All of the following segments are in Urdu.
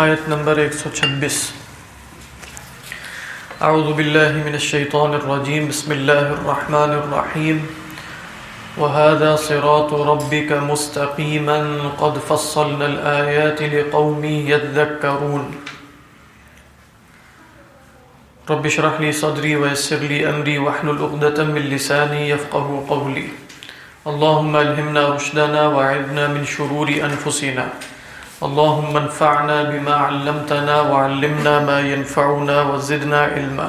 آیت نمبر 126 اعوذ باللہ من الشیطان الرجیم۔ بسم اللہ الرحمن الرحیم۔ وهذا صراط ربك مستقيما قد فصلنا الآيات لقوم يذكرون رب اشرح لي صدري ويسر لي أمري واحلل عقدة من لساني يفقهوا قولي اللهم الهمنا رشدنا وعذنا من شرور أنفسنا اللهم انفعنا بما علمتنا وعلمنا ما ينفعنا وزدنا علما.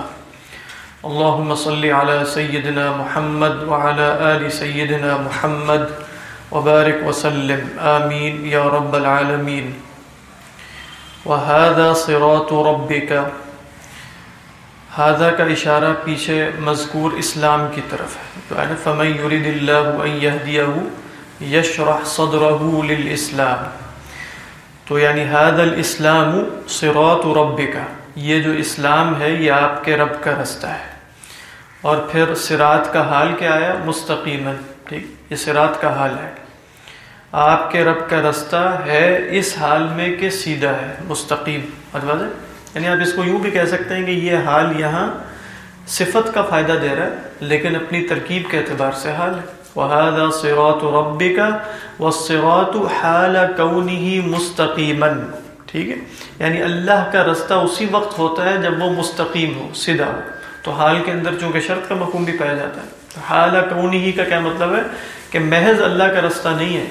اللهم صل على سيدنا محمد وعلى آل سيدنا محمد وبارك وسلم. آمين يا رب العالمين. وهذا صراط ربك. هذا کا اشارہ پیچھے مذکور اسلام کی طرف ہے. تو فمن يريد الله ان يهديه يشرح صدره للاسلام تو یعنی هذا الاسلام صراط ربك یہ جو اسلام ہے، یہ آپ کے رب کا رستہ ہے۔ اور پھر سرات کا حال کیا آیا؟ مستقیما، ٹھیک؟ یہ سرات کا حال ہے۔ آپ کے رب کا رستہ ہے اس حال میں کہ سیدھا ہے، مستقیم۔ مطلب ہے یعنی آپ اس کو یوں بھی کہہ سکتے ہیں کہ یہ حال یہاں صفت کا فائدہ دے رہا ہے، لیکن اپنی ترکیب کے اعتبار سے حال ہے۔ وَهَذَا صِرَاطُ رَبِّكَ وَالصِّرَاطُ حَالَ كَوْنِهِ مُسْتَقِيمًا. ٹھیک ہے؟ یعنی اللہ کا رستہ اسی وقت ہوتا ہے جب وہ مستقیم ہو، سیدھا ہو۔ تو حال کے اندر چونکہ شرط کا مفہوم بھی پایا جاتا ہے۔ تو حال کونی کا کیا مطلب ہے؟ کہ محض اللہ کا رستہ نہیں ہے،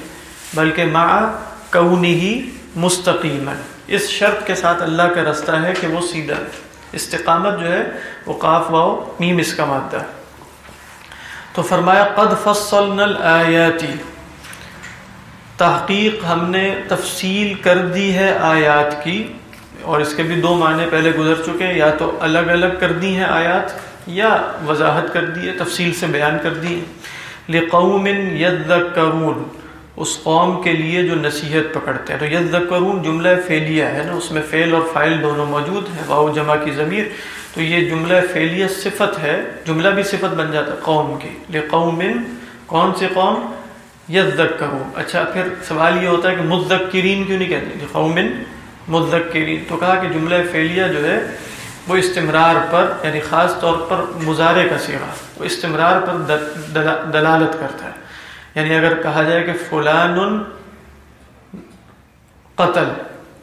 بلکہ مع کونی مستقیمًا۔ اس شرط کے ساتھ اللہ کا رستہ ہے کہ وہ سیدھا ہے۔ استقامت جو ہے، وہ قاف واؤ میم اس کا مادہ ہے۔ تو فرمایا، قد فصلنا الآیاتی تحقیق ہم نے تفصیل کر دی ہے آیات کی، اور اس کے بھی دو معنی پہلے گزر چکے ہیں، یا تو الگ الگ کر دی ہیں آیات، یا وضاحت کر دی ہے، تفصیل سے بیان کر دی ہے لقوم یذکرون اس قوم کے لیے جو نصیحت پکڑتے ہیں۔ تو یذکرون جملہ فعلیہ ہے نا، اس میں فعل اور فائل دونوں موجود ہیں واؤ جمع کی ضمیر۔ تو یہ جملہ فعلیہ صفت ہے، جملہ بھی صفت بن جاتا ہے قوم کی لقوم کون سی قوم؟ یذکرون۔ اچھا پھر سوال یہ ہوتا ہے کہ مذکرین کیوں نہیں کہتے؟ قوم مذکرین۔ تو کہا کہ جملہ فعلیہ جو ہے، وہ استمرار پر یعنی خاص طور پر مظاہرے کا سیرا وہ استمرار پر دلالت کرتا ہے۔ یعنی اگر کہا جائے کہ فلان قتل،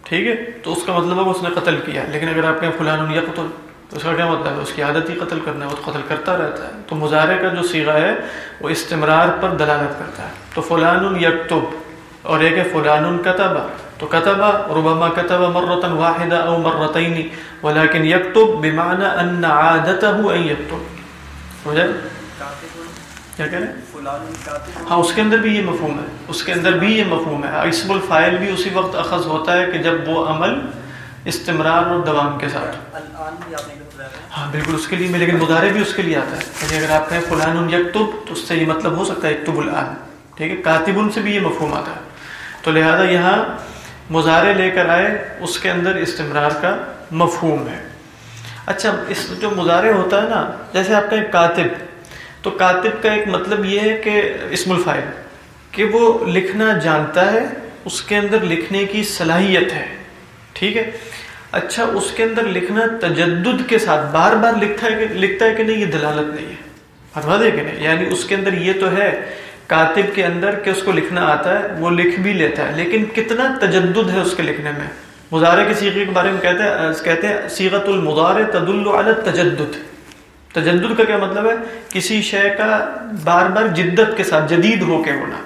ٹھیک ہے؟ تو اس کا مطلب ہے اس نے قتل کیا۔ لیکن اگر آپ کہیں فلان یا قتل تو اس کا کیا مطلب ہے؟ اس کی عادت ہی قتل کرنا ہے، وہ قتل کرتا رہتا ہے۔ تو مظاہرے کا جو سیغہ ہے، وہ استمرار پر دلالت کرتا ہے۔ تو فلان یکتب، اور ایک ہے فلان کتبہ۔ تو کتبہ، ربما کتبہ مرتا واحدہ او مرتین، ولیکن یکتب بمعنی ان عادته ان یکتب۔ ہو جائے کیا کہہ رہے ہیں؟ ہاں اس کے اندر بھی یہ مفہوم ہے۔ اس کے اندر بھی یہ مفہوم ہے۔ اسم الفائل بھی اسی وقت اخذ ہوتا ہے کہ جب وہ عمل استمرار اور دوام کے ساتھ۔ یعنی ہاں بالکل اس کے لیے لیکن مظاہرے بھی اس کے لیے آتا ہے۔ یعنی اگر آپ کہیں فلان یکتب تو اس سے یہ مطلب ہو سکتا ہے یکتب الان۔ ٹھیک ہے؟ کاتب سے بھی یہ مفہوم آتا ہے۔ تو لہذا یہاں مظاہرے لے کر آئے، اس کے اندر استمرار کا مفہوم ہے۔ اچھا اس جو مظاہرے ہوتا ہے نا، جیسے آپ کہیں کاتب، تو کاتب کا ایک مطلب یہ ہے کہ اسم الفائل کہ وہ لکھنا جانتا ہے، اس کے اندر لکھنے کی صلاحیت ہے۔ ٹھیک ہے؟ اچھا اس کے اندر لکھنا تجدد کے ساتھ بار بار لکھتا ہے کہ لکھتا ہے کہ نہیں، یہ دلالت نہیں ہے، فرما دے کہ نہیں۔ یعنی اس کے اندر یہ تو ہے کاتب کے اندر کہ اس کو لکھنا آتا ہے، وہ لکھ بھی لیتا ہے، لیکن کتنا تجدد ہے اس کے لکھنے میں؟ مظاہرے کے سیغے کے بارے میں کہتے ہیں کہتے ہیں سیغت المضار تدل علی تجدد تجدد کا کیا مطلب ہے؟ کسی شے کا بار بار جدت کے ساتھ جدید ہو کے ہونا۔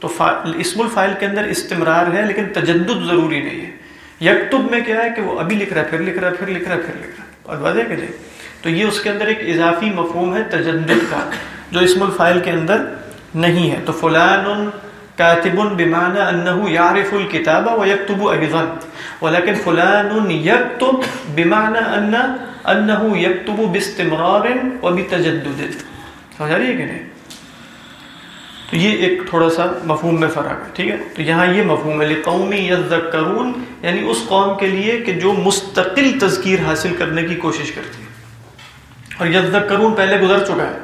تو اسم الفائل کے اندر استمرار ہے، لیکن تجدد ضروری نہیں ہے۔ یکتب میں کیا ہے کہ وہ ابھی لکھ رہا ہے، پھر لکھ رہا ہے، پھر لکھ رہا ہے، پھر لکھ رہا ہے۔ اور واضح کہ نہیں؟ تو یہ اس کے اندر ایک اضافی مفہوم ہے تجدد کا، جو اسم الفائل کے اندر نہیں ہے۔ تو فلان کاتب بمعنى انه يعرف الكتابه ويكتب ايضا ولكن فلان يكتب بمعنى ان انه يكتب باستمرار وبتجدد سمجھ رہی ہے کہ نہیں؟ تو یہ ایک تھوڑا سا مفہوم میں فرق ہے، ٹھیک ہے؟ تو یہاں یہ مفہوم ہے لقوم یذکرون یعنی اس قوم کے لیے کہ جو مستقل تذکیر حاصل کرنے کی کوشش کرتی ہے۔ اور یذکرون پہلے گزر چکا ہے۔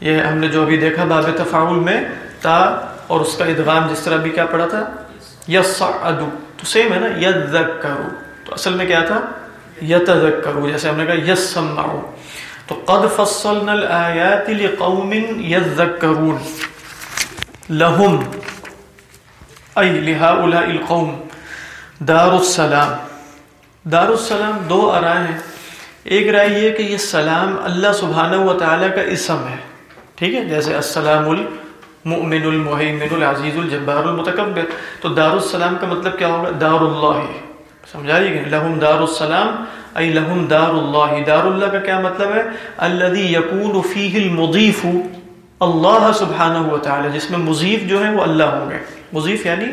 یہ ہم نے جو ابھی دیکھا باب تفاعل میں، تا اور اس کا ادغام جس طرح بھی کیا پڑا تھا؟ یس تو سیم ہے نا، یذکرو۔ تو اصل میں کیا تھا؟ یتذکرو، جیسے ہم نے کہا، یسمعو۔ تو قد فصلنا الآیات لقوم یذکرون۔ لہم، ای لہؤلاء القوم دار السلام دار السلام دو ارائے ہیں۔ ایک رائے یہ کہ یہ سلام اللہ سبحانہ و تعالیٰ کا اسم ہے۔ ٹھیک ہے؟ جیسے السلام المؤمن المحیمن العزیز الجبار المتکبر۔ تو دار السلام کا مطلب کیا ہوگا؟ دار اللہ سمجھا گیا لہم دار السلام ای لہم دار اللہ دار اللہ کا کیا مطلب ہے؟ الذي يكون فيه المضيف اللہ سبحانہ و تعالی، جس میں مضیف جو ہے وہ اللہ ہوں گے۔ مضیف یعنی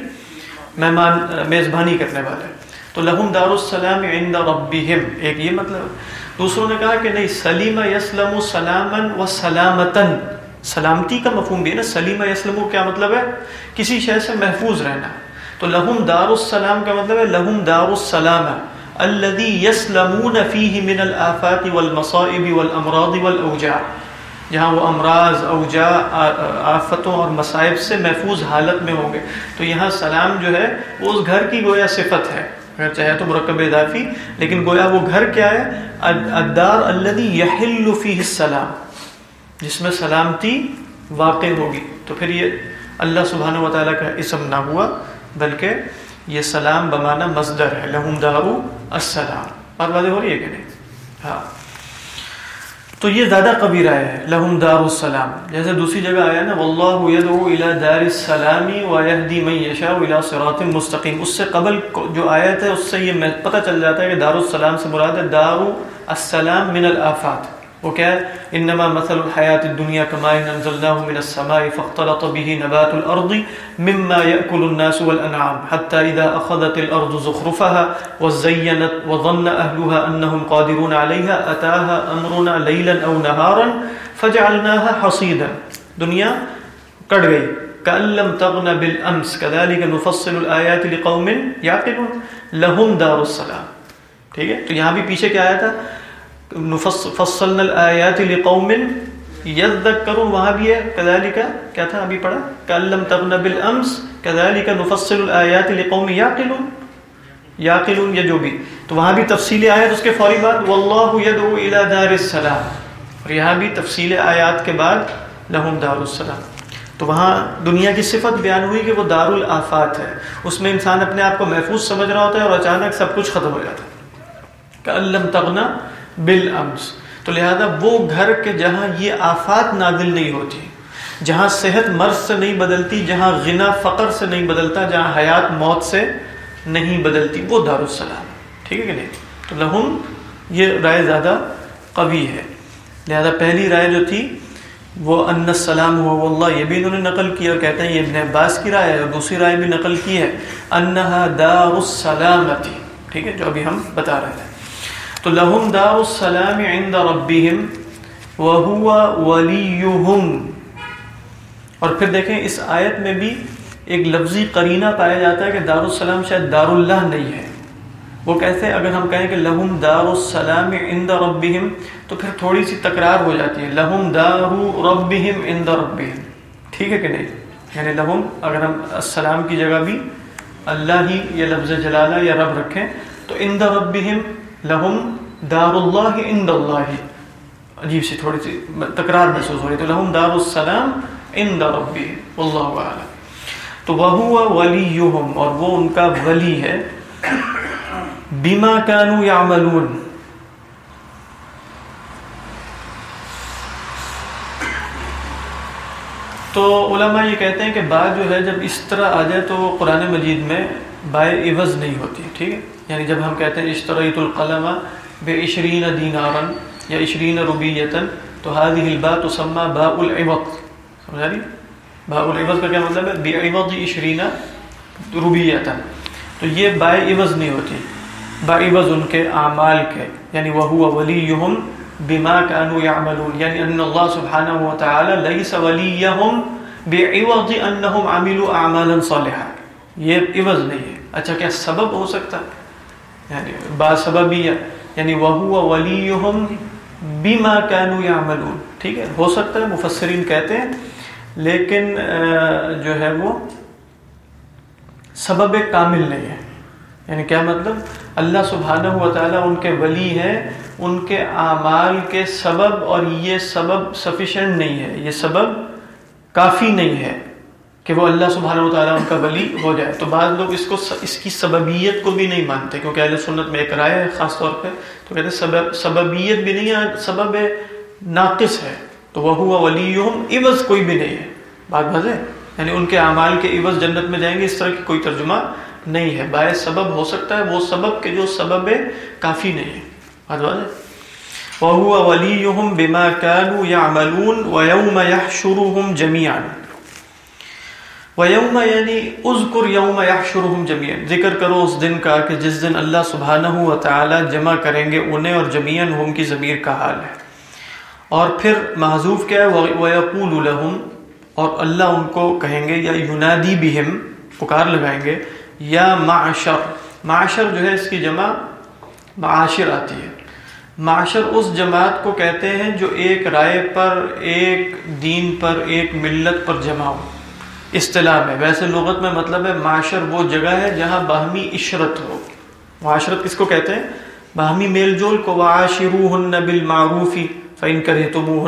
مہمان، میزبانی کرنے والے۔ تو لہم دار السلام عند ربهم ایک یہ مطلب دوسروں نے کہا کہ نہیں، سلیم یسلم سلاما و سلامتن سلامتی کا مفہوم بھی ہے نا، سلیم یسلم کیا مطلب ہے؟ کسی شے سے محفوظ رہنا۔ تو لہم دار السلام کا مطلب ہے لہم دار السلام الذي يسلمون فيه من الآفات والمصائب والامراض والاوجاع جہاں وہ امراض، اوجاع آفتوں اور مصائب سے محفوظ حالت میں ہوں گے۔ تو یہاں سلام جو ہے، وہ اس گھر کی گویا صفت ہے۔ اگر چاہے تو مرکب اضافی، لیکن گویا وہ گھر کیا ہے؟ الدار الذي يحل فيه السلام۔ جس میں سلامتی واقع ہوگی۔ تو پھر یہ اللہ سبحانہ و تعالیٰ کا اسم نہ ہوا، بلکہ یہ سلام بمانا مصدر ہے۔ لہم دارو السلام۔ بات واضح ہو رہی ہے کہ نہیں؟ ہاں۔ تو یہ زیادہ قبی رائے ہے، لہم دار السلام جیسے دوسری جگہ آیا نا، واللہ یدعو الى دار السلامی ویہدی من یشاء الى صراط مستقیم۔ اس سے قبل جو آیت ہے، اس سے یہ پتہ چل جاتا ہے کہ دار السلام سے مراد ہے دار السلام من الافات وہ کیا ہے انما مثل الحیات الدنیا کما انزلناه من السماء فاختلط به نبات الارض مما ياكل الناس والانعام حتى اذا اخذت الارض زخرفها وزينت وظن اهلها انهم قادرون عليها اتاها امرنا ليلا او نهارا فجعلناها حصيدا دنیا کٹ گئی کأن لم تغن بالامس كذلك نفصل الايات لقوم يعقلون لهم دار السلام ٹھیک ہے تو یہاں بھی پیچھے کیا آیا تھا فصلنا الآیات لقوم یذکرون وہاں بھی ہے. کذالک کیا تھا؟ ابھی پڑھا. کلم تغن بالامس کذالک نفصل الآیات لقوم یعقلون یعقلون یہ جو بھی. تو وہاں بھی تفصیل آیات اس کے فوری بعد. واللہ یدعو الى دار السلام. اور یہاں بھی تفصیل آیات کے بعد لہم دار السلام. تو وہاں دنیا کی صفت بیان ہوئی کہ وہ دار الافات ہے. اس میں انسان اپنے آپ کو محفوظ سمجھ رہا ہوتا ہے اور اچانک سب کچھ ختم ہو جاتا ہے. کلم تغنا بالامس۔ تو لہذا وہ گھر کے جہاں یہ آفات نازل نہیں ہوتی، جہاں صحت مرض سے نہیں بدلتی، جہاں غنا فقر سے نہیں بدلتا، جہاں حیات موت سے نہیں بدلتی، وہ دار السلام ٹھیک ہے کہ نہیں؟ تو لہم یہ رائے زیادہ قوی ہے۔ لہذا پہلی رائے جو تھی، وہ ان السلام ہوا واللہ یہ بھی انہوں نے نقل کی اور کہتے ہیں یہ ابن عباس کی رائے ہے اور دوسری رائے بھی نقل کی ہے۔ انہا دار السلامتی ٹھیک ہے، جو ابھی ہم بتا رہے ہیں تو لہم دار السلام عند ربهم وهو وليهم اور پھر دیکھیں اس آیت میں بھی ایک لفظی قرینہ پایا جاتا ہے کہ دار السلام شاید دار اللہ نہیں ہے۔ وہ کیسے اگر ہم کہیں کہ لہم دار السلام عند ربهم تو پھر تھوڑی سی تکرار ہو جاتی ہے۔ لہم دار ربهم عند ربهم ٹھیک ہے کہ نہیں؟ یعنی لہم، اگر ہم السلام کی جگہ بھی اللہ ہی یہ لفظ جلالہ یا رب رکھیں، تو عند ربهم لہم دار اللہ عند اللہ عجیب سی تھوڑی سی تکرار محسوس ہو رہی تو لہم دار السلام عند ربی. اللہ علیہ تو وہ ولیہم اور وہ ان کا ولی ہے. بما کانوا یعملون. تو علماء یہ کہتے ہیں کہ بعد جو ہے جب اس طرح آ جائے تو قرآن مجید میں بائے عوض نہیں ہوتی. ٹھیک ہے؟ یعنی جب ہم کہتے ہیں اشتریت القلم بے عشرین دینارن یا عشرین ربیتن تو هذه الباء تسمى باء العوض. سمجھا رہی باء العوض کا کیا مطلب ہے؟ بے عوض عشرین ربیتن تو یہ باء عوض نہیں ہوتی. باء عوض ان کے اعمال کے یعنی وهو وليهم بما كانوا يعملون یعنی ان اللہ سبحانہ و تعالی ليس وليهم بعوض انهم عملوا اعمالا صالحہ یہ عوض نہیں ہے. اچھا کیا سبب ہو سکتا؟ ہے یعنی با سببیہ یعنی وہو ولیہم بما کانوا یعملون۔ ٹھیک ہے، ہو سکتا ہے، مفسرین کہتے ہیں، لیکن جو ہے وہ سبب کامل نہیں ہے۔ یعنی کیا مطلب؟ اللہ سبحانہ و تعالیٰ ان کے ولی ہیں، ان کے اعمال کے سبب اور یہ سبب سفیشینٹ نہیں ہے، یہ سبب کافی نہیں ہے۔ کہ وہ اللہ سبحانہ و تعالیٰ ان کا ولی ہو جائے۔ تو بعض لوگ اس کو اس کی سببیت کو بھی نہیں مانتے، کیونکہ اہل سنت میں ایک رائے ہے خاص طور پہ۔ تو کہتے ہیں سبب سببیت بھی نہیں ہے، سبب ناقص ہے۔ تو وہ ہوا ولی عوض کوئی بھی نہیں ہے۔ بات بھزے یعنی ان کے اعمال کے عوض جنت میں جائیں گے، اس طرح کی کوئی ترجمہ نہیں ہے۔ باعث سبب ہو سکتا ہے، وہ سبب کے جو سبب ہے، کافی نہیں ہے۔ بات بھزے وهو وليهم بما كانوا يعملون ويوم يحشرهم جميعا ويوم یعنی اذکر یوم يحشرهم جميعا۔ ذکر کرو اس دن کا کہ جس دن اللہ سبحانہ و تعالی جمع کریں گے انہیں اور جميعا ہم کی ضمیر کا حال ہے۔ اور پھر محذوف کیا ہے؟ ويقول لهم اور اللہ ان کو کہیں گے، یا ینادی بهم پکار لگائیں گے، یا معشر۔ معشر جو ہے اس کی جمع معاشر آتی ہے۔ معاشر اس جماعت کو کہتے ہیں جو ایک رائے پر، ایک دین پر، ایک ملت پر جمع ہو۔ اصطلاح میں۔ ویسے لغت میں مطلب ہے معاشر وہ جگہ ہے جہاں باہمی عشرت ہو۔ معاشرت کس کو کہتے ہیں؟ باہمی میل جول کو۔ واشرو ہن بال معروفی فین کرے تو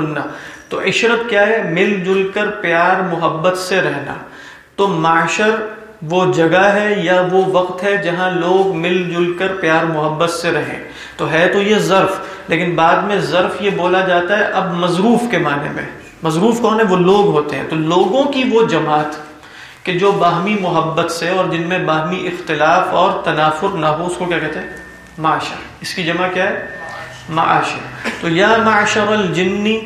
تو عشرت کیا ہے؟ مل جل کر پیار، محبت سے رہنا۔ تو معاشر وہ جگہ ہے یا وہ وقت ہے جہاں لوگ مل جل کر پیار، محبت سے رہیں۔ تو ہے تو یہ ظرف، لیکن بعد میں ظرف یہ بولا جاتا ہے اب مضروف کے معنی میں۔ مضروف کون ہے؟ وہ لوگ ہوتے ہیں۔ تو لوگوں کی وہ جماعت کہ جو باہمی محبت سے اور جن میں باہمی اختلاف اور تنافر نہ ہو، اس کو کیا کہتے ہیں؟ معاشر۔ اس کی جمع کیا ہے؟ معاشر۔ تو یا معاشر الجنی،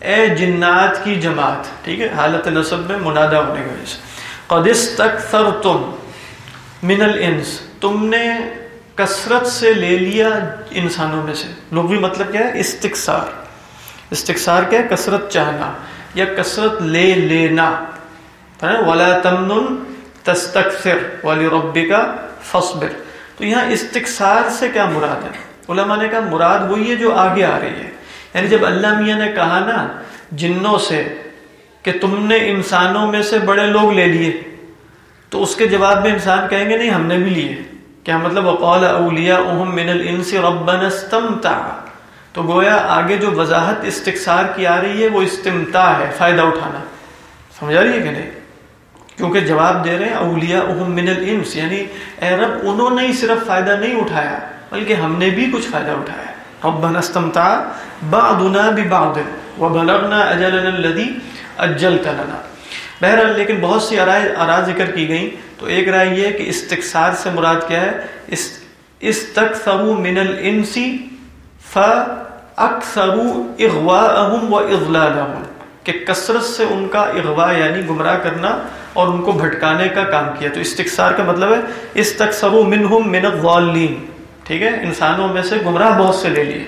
اے جنات کی جماعت، ٹھیک ہے؟ حالت نصب میں منادہ ہونے کی وجہ سے۔ قدس تک تم من الانس۔ تم نے کثرت سے لے لیا انسانوں میں سے۔ لغوی مطلب کیا ہے؟ استقصار استقصار کیا کثرت چاہنا یا کثرت لے لینا۔ ولا تمن تستکثر والی ربی کا فصبر تو یہاں استقصار سے کیا مراد ہے؟ علماء نے کہا مراد وہی ہے جو آگے آ رہی ہے۔ یعنی جب اللہ میاں نے کہا نا جنوں سے کہ تم نے انسانوں میں سے بڑے لوگ لے لیے، تو اس کے جواب میں انسان کہیں گے نہیں، ہم نے بھی لیے۔ کیا مطلب؟ وقال اولیاء من الانس ربنا استمتع۔ تو گویا آگے جو وضاحت استقصار کی آ رہی ہے وہ استمتاع ہے، فائدہ اٹھانا۔ سمجھا رہی ہے کہ نہیں؟ کیونکہ جواب دے رہے ہیں اولیاء من الانس یعنی اے رب، انہوں نے ہی صرف فائدہ نہیں اٹھایا، بلکہ ہم نے بھی کچھ فائدہ اٹھایا۔ ربنا استمتع بعضنا ببعض، وبلغنا اجلنا الذي اجلت لنا۔ بہرحال لیکن بہت سی آرا ذکر کی گئیں۔ تو ایک رائے یہ ہے کہ استقصار سے مراد کیا ہے؟ اس استکثروا من الانسی فاکثروا اغواءهم و کہ کثرت سے ان کا اغوا یعنی گمراہ کرنا اور ان کو بھٹکانے کا کام کیا۔ تو استقصار کا مطلب ہے استکثروا منهم من الضالین۔ ٹھیک ہے؟ انسانوں میں سے گمراہ بہت سے لے لیے۔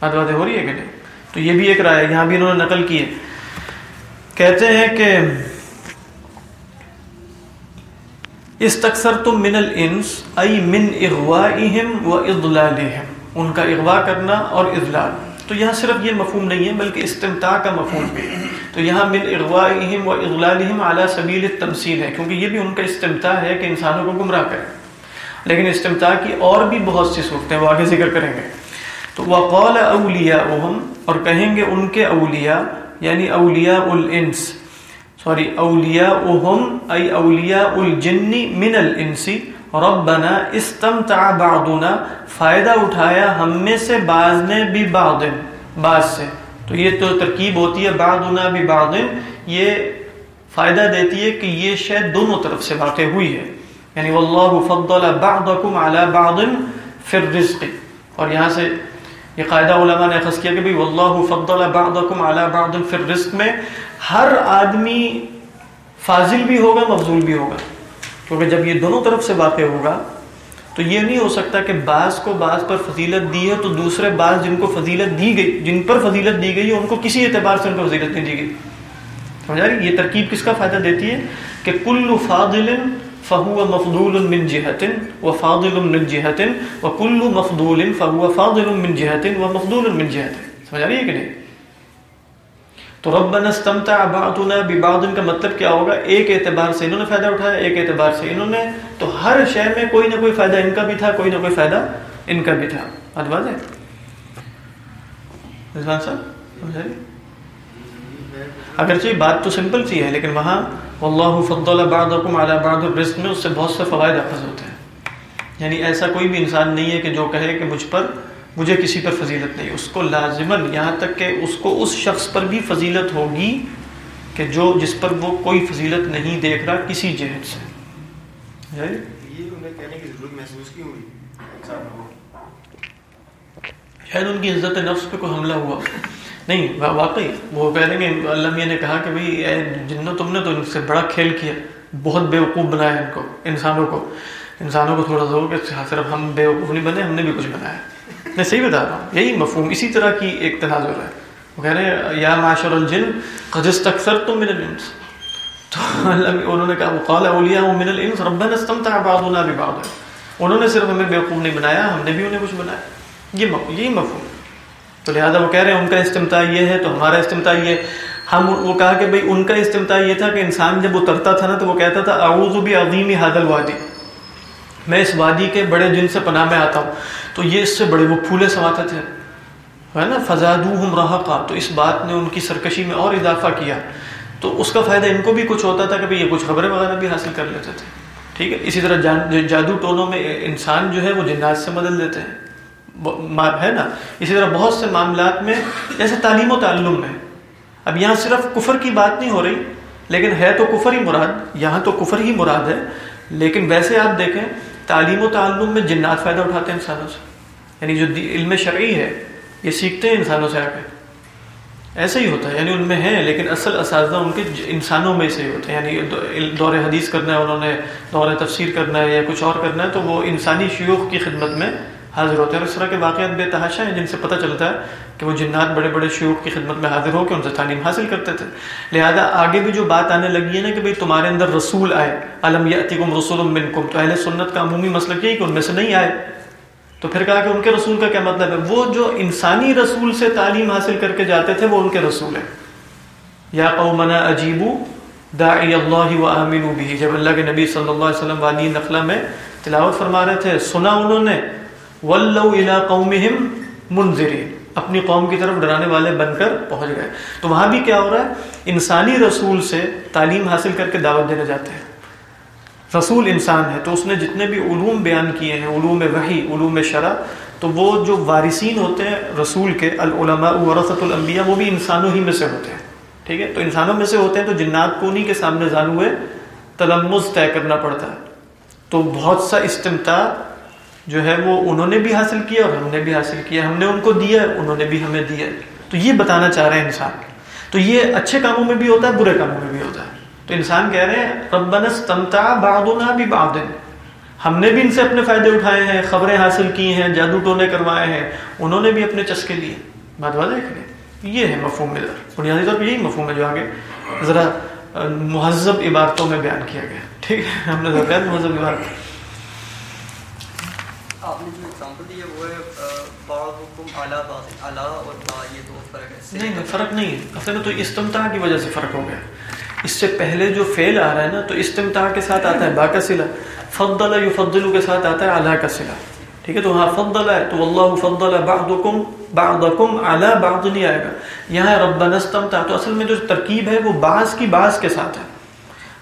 بات باتیں ہو رہی ہے کہ نہیں؟ تو یہ بھی ایک رائے ہے، یہاں بھی انہوں نے نقل کی ہے۔ کہتے ہیں کہ استکثر تم من الانس، ای من اغوائهم و اضلالهم ان کا اغوا کرنا اور اضلال۔ تو یہاں صرف یہ مفہوم نہیں ہے، بلکہ استمتاع کا مفہوم بھی ہے۔ تو یہاں من اغوائهم و اضلالهم على سبیل التمثیل ہے، کیونکہ یہ بھی ان کا استمتاع ہے کہ انسانوں کو گمراہ کرے۔ لیکن استمتاع کی اور بھی بہت سی صورتیں وہ آگے ذکر کریں گے۔ تو وقال اولیاءهم اور کہیں گے ان کے اولیاء یعنی اولیاء الانس۔ سوری اولیاء ای اولیاء الجن من الانسی۔ ربنا استمتع بعضنا، فائدہ اٹھایا ہم میں سے بعض نے بھی بعض بعض سے۔ تو یہ تو ترکیب ہوتی ہے، بعضنا بھی بعض۔ یہ فائدہ دیتی ہے کہ یہ شاید دونوں طرف سے واقع ہوئی ہے۔ یعنی واللہ فضل بعضکم علی بعض فی الرزق۔ اور یہاں سے یہ قاعدہ علماء نے اخذ کیا کہ بھی واللہ فضل بعضکم علی بعض فی الرزق میں ہر آدمی فاضل بھی ہوگا، مفضول بھی ہوگا۔ کیونکہ جب یہ دونوں طرف سے واقع ہوگا، تو یہ نہیں ہو سکتا کہ بعض کو بعض پر فضیلت دی ہے تو دوسرے بعض جن کو فضیلت دی گئی، جن پر فضیلت دی گئی ان کو کسی اعتبار سے ان پر فضیلت نہیں دی گئی۔ سمجھا رہی؟ یہ ترکیب کس کا فائدہ دیتی ہے؟ کہ کل فاضل فہو مفضول من جہتن و فاضل من جہتن و کل مفضول فہو فاضل من جہتن و مفضول من جہتن سمجھا رہی ہے کہ نہیں؟ تو ربنا استمتع بعضنا ببعض کا مطلب کیا ہوگا؟ ایک اعتبار سے انہوں نے فائدہ اٹھایا، ایک اعتبار سے انہوں نے تو ہر شے میں کوئی نہ کوئی فائدہ ان کا بھی تھا، کوئی نہ کوئی فائدہ ان کا بھی تھا۔ بات واضح رضوان صاحب اگرچہ بات تو سمپل سی ہے، لیکن وہاں واللہ فضل بعضکم علی بعض الرزق میں اس سے بہت سے فوائد اخذ ہوتے ہیں۔ یعنی ایسا کوئی بھی انسان نہیں ہے کہ جو کہے کہ مجھ پر مجھے کسی پر فضیلت نہیں اس کو لازمن یہاں تک کہ اس کو اس شخص پر بھی فضیلت ہوگی کہ جو جس پر وہ کوئی فضیلت نہیں دیکھ رہا کسی جہت سے۔ شاید ان کی عزت نفس پہ کوئی حملہ ہوا۔ نہیں واقعی وہ کہہ دیں گے اللہ میاں نے کہا کہ بھائی اے جنوں تم نے تو ان سے بڑا کھیل کیا بہت بے وقوف بنایا ان کو انسانوں کو۔ انسانوں کو تھوڑا سا ہو کہ صرف ہم بے وقوف نہیں بنے ہم نے بھی کچھ بنایا۔ میں صحیح بتا رہا ہوں یہی مفہوم۔ اسی طرح کی ایک تناظر ہے۔ وہ کہہ رہے ہیں، یا معاشر الجن قجست اکثر تم من الانس۔ تو اللہ انہوں نے کہا وقال اولیاء من الانس، ربنا استمتع بعضنا ببعض۔ انہوں نے صرف ہمیں بیوقوف نہیں بنایا، ہم نے بھی انہیں کچھ بنایا۔ یہ یہی مفہوم۔ تو لہٰذا وہ کہہ رہے ہیں، ان کا استمتاع یہ ہے، تو ہمارا استمتاع یہ ہم وہ کہا کہ بھئی، ان کا استمتاع یہ تھا کہ انسان جب اترتا تھا نا، تو وہ کہتا تھا، اعوذ بعظیم هذا الوادی۔ میں اس وادی کے بڑے جن سے پناہ میں آتا ہوں، تو یہ اس سے بڑے وہ پھولے سماتے تھے۔ ہے نا؟ فزادوہم رہقا تو اس بات نے ان کی سرکشی میں اور اضافہ کیا۔ تو اس کا فائدہ ان کو بھی کچھ ہوتا تھا کہ بھئی یہ کچھ خبریں وغیرہ بھی حاصل کر لیتے تھے۔ ٹھیک ہے؟ اسی طرح جادو ٹونوں میں انسان جو ہے وہ جنات سے بدل دیتے ہیں۔ ہے نا؟ اسی طرح بہت سے معاملات میں جیسے تعلیم و تعلم میں۔ اب یہاں صرف کفر کی بات نہیں ہو رہی، لیکن ہے تو کفر ہی مراد، یہاں تو کفر ہی مراد ہے۔ لیکن ویسے آپ دیکھیں تعلیم و تعلم میں جنات فائدہ اٹھاتے ہیں انسانوں سے۔ یعنی جو علم شرعی ہے، یہ سیکھتے ہیں انسانوں سے آ کے۔ ایسا ہی ہوتا ہے یعنی ان میں ہیں، لیکن اصل اساتذہ ان کے انسانوں میں سے ہی ہوتے ہیں۔ یعنی دور حدیث کرنا ہے، انہوں نے دور تفسیر کرنا ہے یا کچھ اور کرنا ہے، تو وہ انسانی شیوخ کی خدمت میں حاضر ہوتے ہیں اور اس طرح کے واقعات بے تحاشا ہیں جن سے پتہ چلتا ہے کہ وہ جنات بڑے بڑے شیوخ کی خدمت میں حاضر ہو کے ان سے تعلیم حاصل کرتے تھے۔ لہذا آگے بھی جو بات آنے لگی ہے نا کہ بھئی تمہارے اندر رسول آئے علم یاتکم رسول منکم، تو اہل سنت کا عمومی مسئلہ یہی کہ ان میں سے نہیں آئے؟ تو پھر کہا کہ ان کے رسول کا کیا مطلب ہے؟ وہ جو انسانی رسول سے تعلیم حاصل کر کے جاتے تھے وہ ان کے رسول ہیں۔ یا قومنا اجیبو داعی اللہ و آمنو بھی جب اللہ کے نبی صلی اللہ علیہ وسلم وادی نخلہ میں تلاوت فرما رہے تھے، سنا انہوں نے ولو قومہم منذرین۔ اپنی قوم کی طرف ڈرانے والے بن کر پہنچ گئے۔ تو وہاں بھی کیا ہو رہا ہے؟ انسانی رسول سے تعلیم حاصل کر کے دعوت دینے جاتے ہیں۔ رسول انسان ہے۔ تو اس نے جتنے بھی علوم بیان کیے ہیں، علوم وحی، علوم شرع، تو وہ جو وارثین ہوتے ہیں رسول کے، العلماء ورثت الانبیاء، وہ بھی انسانوں ہی میں سے ہوتے ہیں۔ ٹھیک ہے؟ تو انسانوں میں سے ہوتے ہیں تو جنات کو انہیں کے سامنے زانوے تلمز طے کرنا پڑتا ہے۔ تو بہت سا استمتاع جو ہے وہ انہوں نے بھی حاصل کیا اور ہم نے بھی حاصل کیا، ہم نے ان کو دیا، انہوں نے بھی ہمیں دیا۔ تو یہ بتانا چاہ رہے ہیں انسان۔ تو یہ اچھے کاموں میں بھی ہوتا ہے، برے کاموں میں بھی ہوتا ہے۔ تو انسان کہہ رہے ہیں، ربنا استمتع بعضنا ببعض۔ ہم نے بھی ان سے اپنے فائدے اٹھائے ہیں، خبریں حاصل کی ہیں جادو ٹونے کروائے ہیں۔ انہوں نے بھی اپنے چسکے لیے۔ بات بات دیکھ یہ ہے مفہوم ادھر۔ بنیادی طور پہ یہی مفہوم ہے جو آگے ذرا مہذب عبارتوں میں بیان کیا گیا۔ ٹھیک ہے، ہم نے ذرا مہذب عبارت۔ آپ نے جو اگزامپل دی ہے وہ ہے بعضکم اعلی بعض اعلی اور با، یہ دو فرق ہے نہیں نہیں، فرق نہیں ہے۔ اصل میں تو استمتاع کی وجہ سے فرق ہو گیا۔ اس سے پہلے جو فعل آ رہا ہے نا، تو استمتاع کے ساتھ آتا ہے، با کا صلہ۔ فضل یفضل کے ساتھ آتا ہے، اعلی کا صلہ۔ ٹھیک ہے؟ تو ہاں فضل ہے، تو اللہ فضل بعضکم بعضکم اعلی بعض نہیں آئے گا۔ یہاں ربنا استمتع تو اصل میں جو ترکیب ہے، وہ بعض کی بعض کے ساتھ ہے۔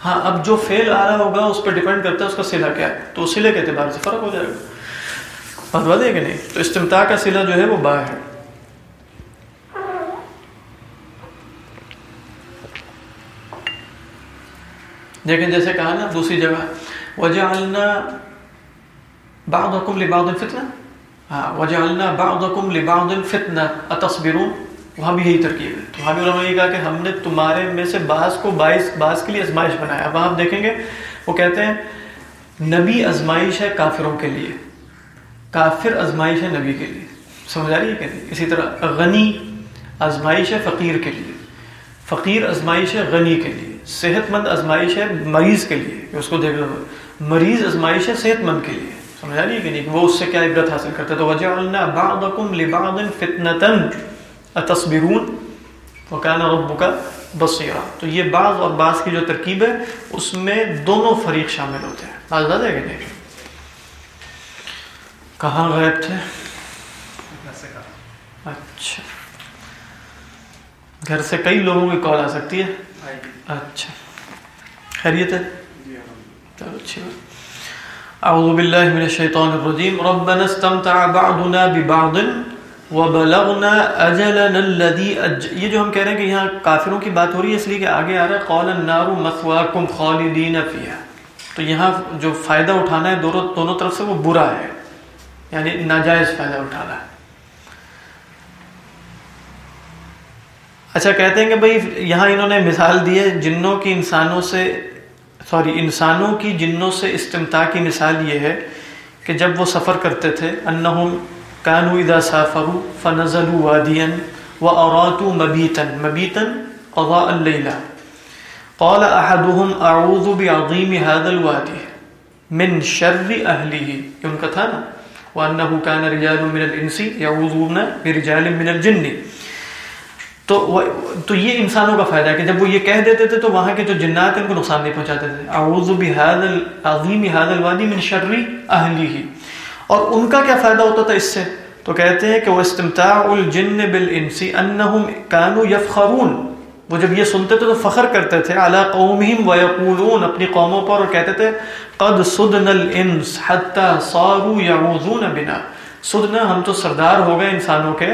ہاں اب جو فعل آ رہا ہوگا، اس پر ڈیپینڈ کرتا ہے اس کا صلہ کیا ہے۔ تو صلے کے اعتبار سے فرق ہو جائے گا۔ بات بات ہے کہ نہیں؟ تو استمتاع کا سلا جو ہے وہ با ہے۔ لیکن جیسے کہا نا دوسری جگہ، وجعلنا بعضکم لبعض فتنہ ہاں وجعلنا بعضکم لبعض فتنہ اتصبرون وہاں بھی یہی ترکیب ہے۔ وہاں بھی انہوں نے یہ کہا کہ ہم نے تمہارے میں سے بعض کو باعث، بعض کے لیے ازمائش بنایا۔ وہاں آپ دیکھیں گے، وہ کہتے ہیں، نبی ازمائش ہے کافروں کے لیے۔ کافر ازمائش ہے نبی کے لیے۔ سمجھ آ رہی ہے کہ نہیں؟ اسی طرح غنی ازمائش ہے فقیر کے لیے۔ فقیر ازمائش ہے غنی کے لیے۔ صحت مند ازمائش ہے مریض کے لیے۔ اس کو دیکھ لو۔ مریض ازمائش ہے صحت مند کے لیے۔ سمجھ آ رہی ہے کہ نہیں؟ وہ اس سے کیا عبرت حاصل کرتے تو وجعلنا بعضکم لبعض فتنة اتصبرون وکان رب کا بصیرہ تو یہ بعض اور بعض کی جو ترکیب ہے، اس میں دونوں فریق شامل ہوتے ہیں۔ بعض زیادہ کہ نہیں؟ کہاں غائب تھے؟ اچھا۔ گھر سے کئی لوگوں کی کال آ سکتی ہے؟ اچھا۔ خیریت ہے؟ چلو اچھی بات۔ اعوذ باللہ من الشیطان الرجیم۔ ربنا استمتع بعضنا ببعض وبلغنا اجلنا الذي أج... یہ جو ہم کہہ رہے ہیں کہ یہاں کافروں کی بات ہو رہی ہے اس لیے کہ آگے آ رہا ہے قول النار مثواکم خالدین فیها تو یہاں جو فائدہ اٹھانا ہے دونوں دونوں طرف سے وہ برا ہے۔ یعنی ناجائز فائدہ اٹھانا ہے۔ اچھا کہتے ہیں کہ بھائی یہاں انہوں نے مثال دی ہے، جنوں کی انسانوں سے، سوری، انسانوں کی جنوں سے استمتاع کی مثال یہ ہے کہ جب وہ سفر کرتے تھے، انہم کانو اذا سافروا فنزلوا واديا واوراتوا مبيتا مبيتا قضاء الليل قال احدهم اعوذ بعظيم هذا الوادي من شر اهله ان کا تھا نا؟ وانه كان رجال من الانس يعوذون برجال من الجن۔ تو تو یہ انسانوں کا فائدہ ہے کہ جب وہ یہ کہہ دیتے تھے تو وہاں کے جو جنات ان کو نقصان نہیں پہنچاتے تھے۔ اعوذ بهذا العظيم هذا الوادي من شر اهله اور ان کا کیا فائدہ ہوتا تھا اس سے؟ تو کہتے ہیں کہ وہ استمتاع الجن بالانسی انہم کانو یفخرون وہ جب یہ سنتے تھے تو فخر کرتے تھے علی قومہم ویقولون اپنی قوموں پر، اور کہتے تھے، قد صدنا الانس حتی صاروا یعوذون بنا۔ صدنا، ہم تو سردار ہو گئے انسانوں کے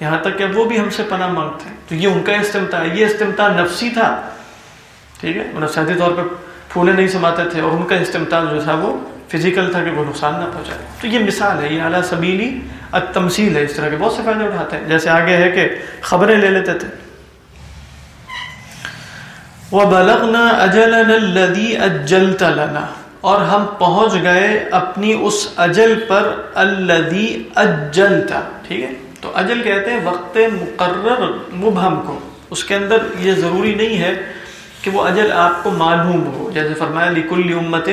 یہاں تک کہ وہ بھی ہم سے پناہ مانگتے ہیں۔ تو یہ ان کا استمتاع، یہ استمتاع نفسی تھا۔ ٹھیک ہے؟ وہ نفسیاتی طور پہ پھولے نہیں سماتے تھے، اور ان کا استمتاع جو تھا وہ فزیکل تھا کہ وہ نقصان نہ پہنچائے۔ تو یہ مثال ہے، یہ اعلیٰ سبیلی التمثیل ہے۔ اس طرح کے بہت سے فائدے اٹھاتے ہیں۔ جیسے آگے ہے کہ خبریں لے لیتے تھے۔ وَبَلَغْنَا أَجَلَنَا الَّذِي أَجَّلْتَ لَنَا۔ اور ہم پہنچ گئے اپنی اس اجل پر الَّذِي أَجَّلْتَ۔ ٹھیک ہے؟ تو اجل کہتے ہیں وقت مقرر مبہم کو۔ اس کے اندر یہ ضروری نہیں ہے کہ وہ اجل آپ کو معلوم ہو۔ جیسے فرمایا، لِكُلِّ أُمَّةٍ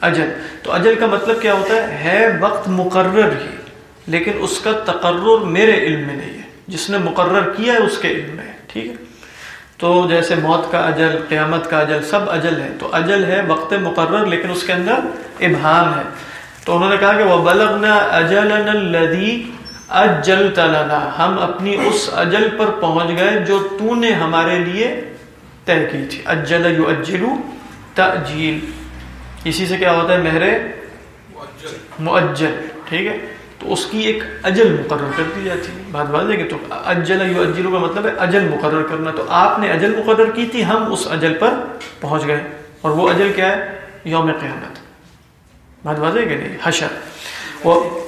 اجل تو اجل کا مطلب کیا ہوتا ہے؟ ہے وقت مقرر ہی، لیکن اس کا تقرر میرے علم میں نہیں ہے۔ جس نے مقرر کیا ہے، اس کے علم میں ٹھیک ہے؟ تو جیسے موت کا اجل، قیامت کا اجل، سب اجل ہے تو اجل ہے وقت مقرر، لیکن اس کے اندر ابہام ہے۔ تو انہوں نے کہا کہ وہ بلغنا اجل الدی اجل تلنا ہم اپنی اس اجل پر پہنچ گئے جو تو نے ہمارے لیے طے کی تھی۔ اجل یو اجلو تجیل اسی سے کیا ہوتا ہے؟ مہر معجل ٹھیک ہے؟ تو اس کی ایک اجل مقرر کر دی جاتی ہے۔ بات بات ہے کہ تو اجل یو اجلو کا مطلب ہے اجل مقرر کرنا۔ تو آپ نے اجل مقرر کی تھی، ہم اس اجل پر پہنچ گئے۔ اور وہ اجل کیا ہے؟ یوم قیامت۔ بات بات ہے کہ نہیں؟ حشر۔ وہ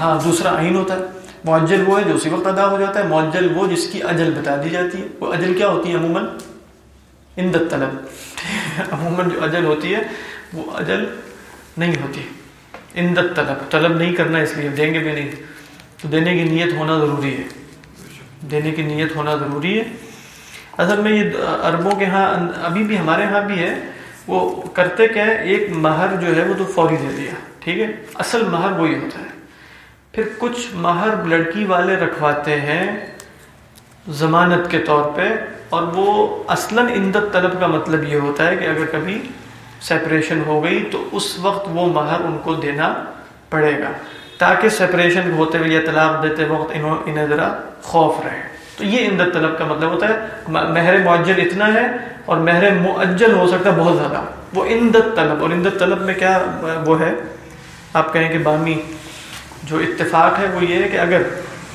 ہاں دوسرا عین ہوتا ہے۔ معجل وہ ہے جو اسی وقت ادا ہو جاتا ہے۔ معجل وہ جس کی اجل بتا دی جاتی ہے۔ وہ اجل کیا ہوتی ہے عموماً؟ اندت طلب عموماً جو اجل ہوتی ہے، وہ اجل نہیں ہوتی۔ اندت طلب طلب نہیں کرنا اس لیے، دیں گے بھی نہیں۔ تو دینے کی نیت ہونا ضروری ہے۔ دینے کی نیت ہونا ضروری ہے۔ اصل میں یہ عربوں کے ہاں ابھی بھی ہمارے ہاں بھی ہے۔ وہ کرتے کیا ایک مہر جو ہے وہ تو فوری دے دیا۔ ٹھیک ہے؟ اصل مہر وہی ہوتا ہے۔ پھر کچھ مہر لڑکی والے رکھواتے ہیں ضمانت کے طور پہ اور وہ اصلاً اندت طلب کا مطلب یہ ہوتا ہے کہ اگر کبھی سیپریشن ہو گئی، تو اس وقت وہ مہر ان کو دینا پڑے گا۔ تاکہ سیپریشن ہوتے ہوئے یا طلاق دیتے وقت انہوں انہیں ذرا خوف رہے۔ تو یہ اندت طلب کا مطلب ہوتا ہے۔ مہر معجل اتنا ہے اور مہر معجل ہو سکتا ہے بہت زیادہ۔ وہ اندت طلب اور اندت طلب میں کیا وہ ہے؟ آپ کہیں کہ بامی جو اتفاق ہے وہ یہ ہے کہ اگر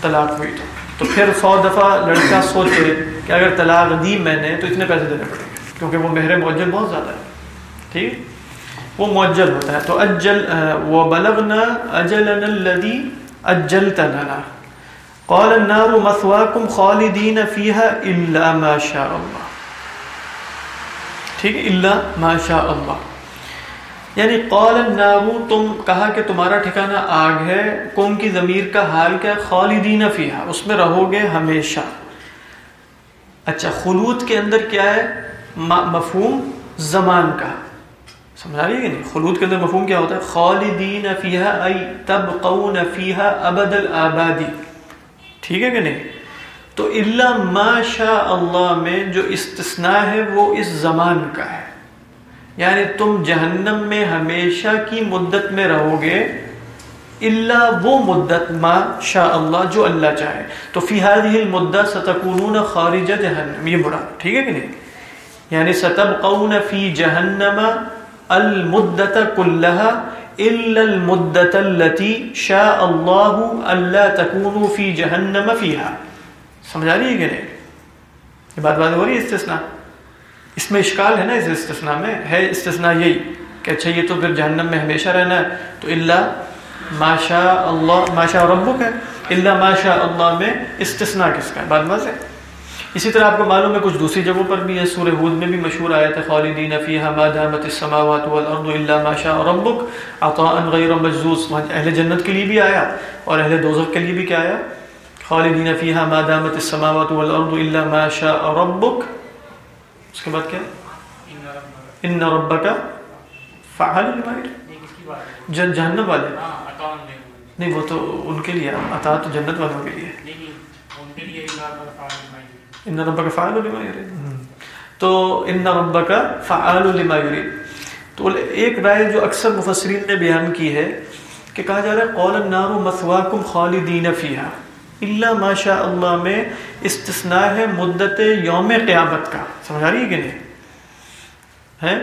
طلاق ہوئی تو۔ تو پھر سو دفعہ لڑکا سوچے کہ اگر طلاق دی میں نے تو اتنے پیسے دینے پڑیں گے کیونکہ وہ مہر معجل بہت زیادہ ہے۔ ٹھیک؟ وہ معجل ہوتا ہے۔ تو اجل وہ بلغنا اجلنا الذي اجلت لنا قال النار مثواكم خالدين فيها الا ما شاء الله ٹھیک؟ الا ما شاء الله یعنی قال النار، تم کہا کہ تمہارا ٹھکانہ آگ ہے کم کی ضمیر کا حال کیا؟ خالدین فیہا، اس میں رہو گے ہمیشہ۔ اچھا خلود کے اندر کیا ہے؟ مفہوم زمان کا۔ سمجھا رہی ہے کہ نہیں؟ خلود کے اندر مفہوم کیا ہوتا ہے؟ خالدین فیہا، ای تبقون فیہا ابد الابادی ٹھیک ہے کہ نہیں؟ تو اللہ ما شاء اللہ میں جو استثناء ہے وہ اس زمان کا ہے۔ یعنی تم جہنم میں ہمیشہ کی مدت میں رہو گے اللہ وہ مدت ما شاء اللہ جو اللہ چاہے۔ تو فی هذه المدہ ستکونون خارج جہنم، یہ مراد۔ ٹھیک ہے کہ نہیں؟ یعنی ستبقون فی جہنم المدت كلها الا المدت التي شاء الله الا تكونوا في جهنم فيها. سمجھا رہی ہے کہ نہیں؟ یہ بات بات ہو رہی ہے استثناء. اس میں اشکال ہے نا اس استثناء میں؟ ہے استثناء یہی کہ اچھا یہ تو پھر جہنم میں ہمیشہ رہنا ہے، تو اللہ ماشا اللہ ماشا ربک ہے اللہ ماشا اللہ میں استثناء کس کا ہے؟ بات بات ہے؟ اسی طرح آپ کو معلوم ہے کچھ دوسری جگہوں پر بھی ہے، سورہ ہود میں بھی مشہور آیت ہے، خالدین فیہا ما دامت السماوات والارض الا ما شاء ربک۔ عطاء غیر مجزوز اہل جنت کے لیے بھی آیا اور اہل دوزخ کے لیے بھی کیا آیا؟ خالدین فیہا ما دامت السماوات والارض الا ما شاء ربک۔ اس کے بعد کیا؟ ان ربک فعال لما یرید جہنم والے۔ نہیں، وہ تو ان کے لیے عطا تو جنت والوں کے لیے۔ ان ربک فعال لما یرید تو ان ربک فعال لما یرید تو ایک رائے جو اکثر مفسرین نے بیان کی ہے کہ کہا جا رہا ہے قول النار مثواکم خالدین فیہا. اللہ ما شاء اللہ میں استثناء ہے مدت یوم قیامت کا. سمجھا رہی ہے کہ نہیں؟ ہے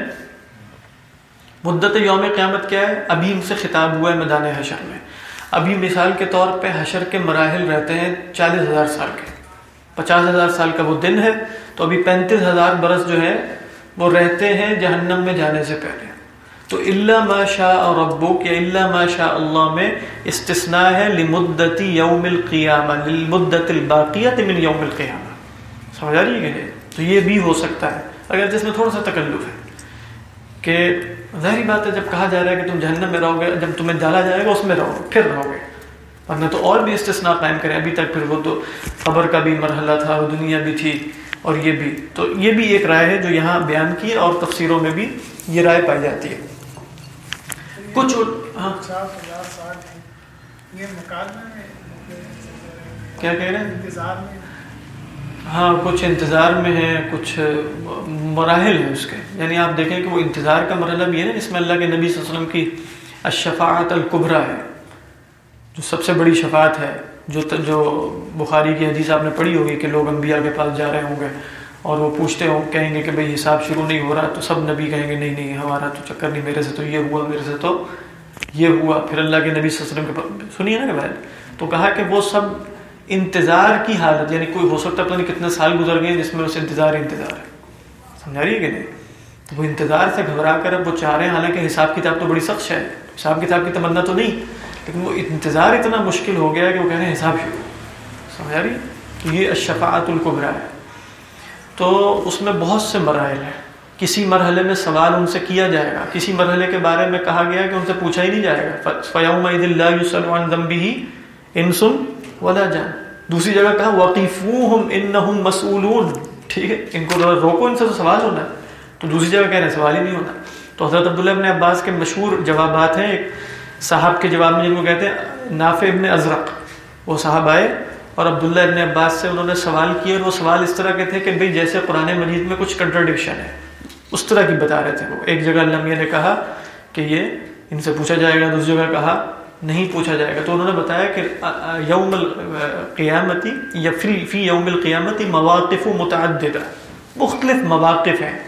مدت یوم قیامت کیا ہے؟ ابھی ان سے خطاب ہوا ہے میدان حشر میں. ابھی مثال کے طور پہ حشر کے مراحل رہتے ہیں چالیس ہزار سال کے. پچاس ہزار سال کا وہ دن ہے، تو ابھی پینتیس ہزار برس جو ہے، وہ رہتے ہیں جہنم میں جانے سے پہلے۔ تو اللہ ما شاء اور ربک، یا اللہ ما شاء اللہ میں استثناء ہے، لمدت یوم القیامہ للمدت الباقیت من یوم القیامہ سمجھ آ رہی ہے کہ تو یہ بھی ہو سکتا ہے۔ اگر جس میں تھوڑا سا تکلف ہے کہ ظاہری بات ہے، جب کہا جا رہا ہے کہ تم جہنم میں رہو گے، جب تمہیں ڈالا جائے گا، اس میں رہو گے، پھر رہو گے۔ ورنہ تو اور بھی استثناء قائم کریں ابھی تک پھر وہ تو قبر کا بھی مرحلہ تھا وہ دنیا بھی تھی اور یہ بھی۔ تو یہ بھی ایک رائے ہے جو یہاں بیان کی ہے اور تفسیروں میں بھی یہ رائے پائی جاتی ہے۔ کچھ ہاں۔ کیا کہہ رہے ہیں؟ ہاں کچھ انتظار میں ہے کچھ مراحل ہیں اس کے۔ یعنی آپ دیکھیں کہ وہ انتظار کا مرحلہ بھی ہے نا جس میں اللہ کے نبی صلی اللہ علیہ وسلم کی الشفاعت القبرا ہے۔ جو سب سے بڑی شفاعت ہے، جو جو بخاری کی حدیث آپ نے پڑھی ہوگی کہ لوگ انبیاء کے پاس جا رہے ہوں گے اور وہ پوچھتے ہوں، کہیں گے کہ بھئی حساب شروع نہیں ہو رہا، تو سب نبی کہیں گے نہیں نہیں، ہمارا تو چکر نہیں، میرے سے تو یہ ہوا، میرے سے تو یہ ہوا۔ پھر اللہ کے نبی صلی اللہ علیہ وسلم کے سنیے نا کہ بھائی تو کہا کہ وہ سب انتظار کی حالت یعنی کوئی ہو سکتا پتہ نہیں کتنے سال گزر گئے جس میں اس انتظار انتظار ہے۔ سمجھا رہی ہے کہ نہیں؟ تو وہ انتظار سے گھبرا کر اب وہ چاہ رہے ہیں، حالانکہ حساب کتاب تو بڑی سخت ہے۔ حساب کتاب کی تمنا تو نہیں۔ لیکن وہ انتظار اتنا مشکل ہو گیا کہ وہ کہہ رہے ہیں حساب شروع سمجھا رہی؟ یہ اشفاعت القبرا ہے۔ تو اس میں بہت سے مراحل ہیں۔ کسی مرحلے میں سوال ان سے کیا جائے گا۔ کسی مرحلے کے بارے میں کہا گیا کہ ان سے پوچھا ہی نہیں جائے گا۔ فیوم عید اللہ انسن ولا جان دوسری جگہ کہا وقیفوہم انہم مسئولون۔ ٹھیک ہے، ان کو روکو، ان سے تو سوال ہونا ہے۔ تو دوسری جگہ کہہ رہے ہیں، سوال ہی نہیں ہونا۔ تو حضرت عبداللہ ابن عباس کے مشہور جوابات ہیں۔ ایک صاحب کے جواب میں جن کو کہتے ہیں، نافع ابن ازرق، وہ صاحب آئے اور عبداللہ ابن عباس سے انہوں نے سوال کیے اور وہ سوال اس طرح کے تھے کہ بھئی جیسے قرآن مجید میں کچھ کنٹرڈکشن ہے۔ اس طرح کی بتا رہے تھے وہ۔ ایک جگہ اللہ نے کہا کہ یہ ان سے پوچھا جائے گا، دوسری جگہ کہا نہیں پوچھا جائے گا۔ تو انہوں نے بتایا کہ یوم القیامتی یا فی فی یوم القیامتی مواقف و متعددہ۔ مختلف مواقف ہیں۔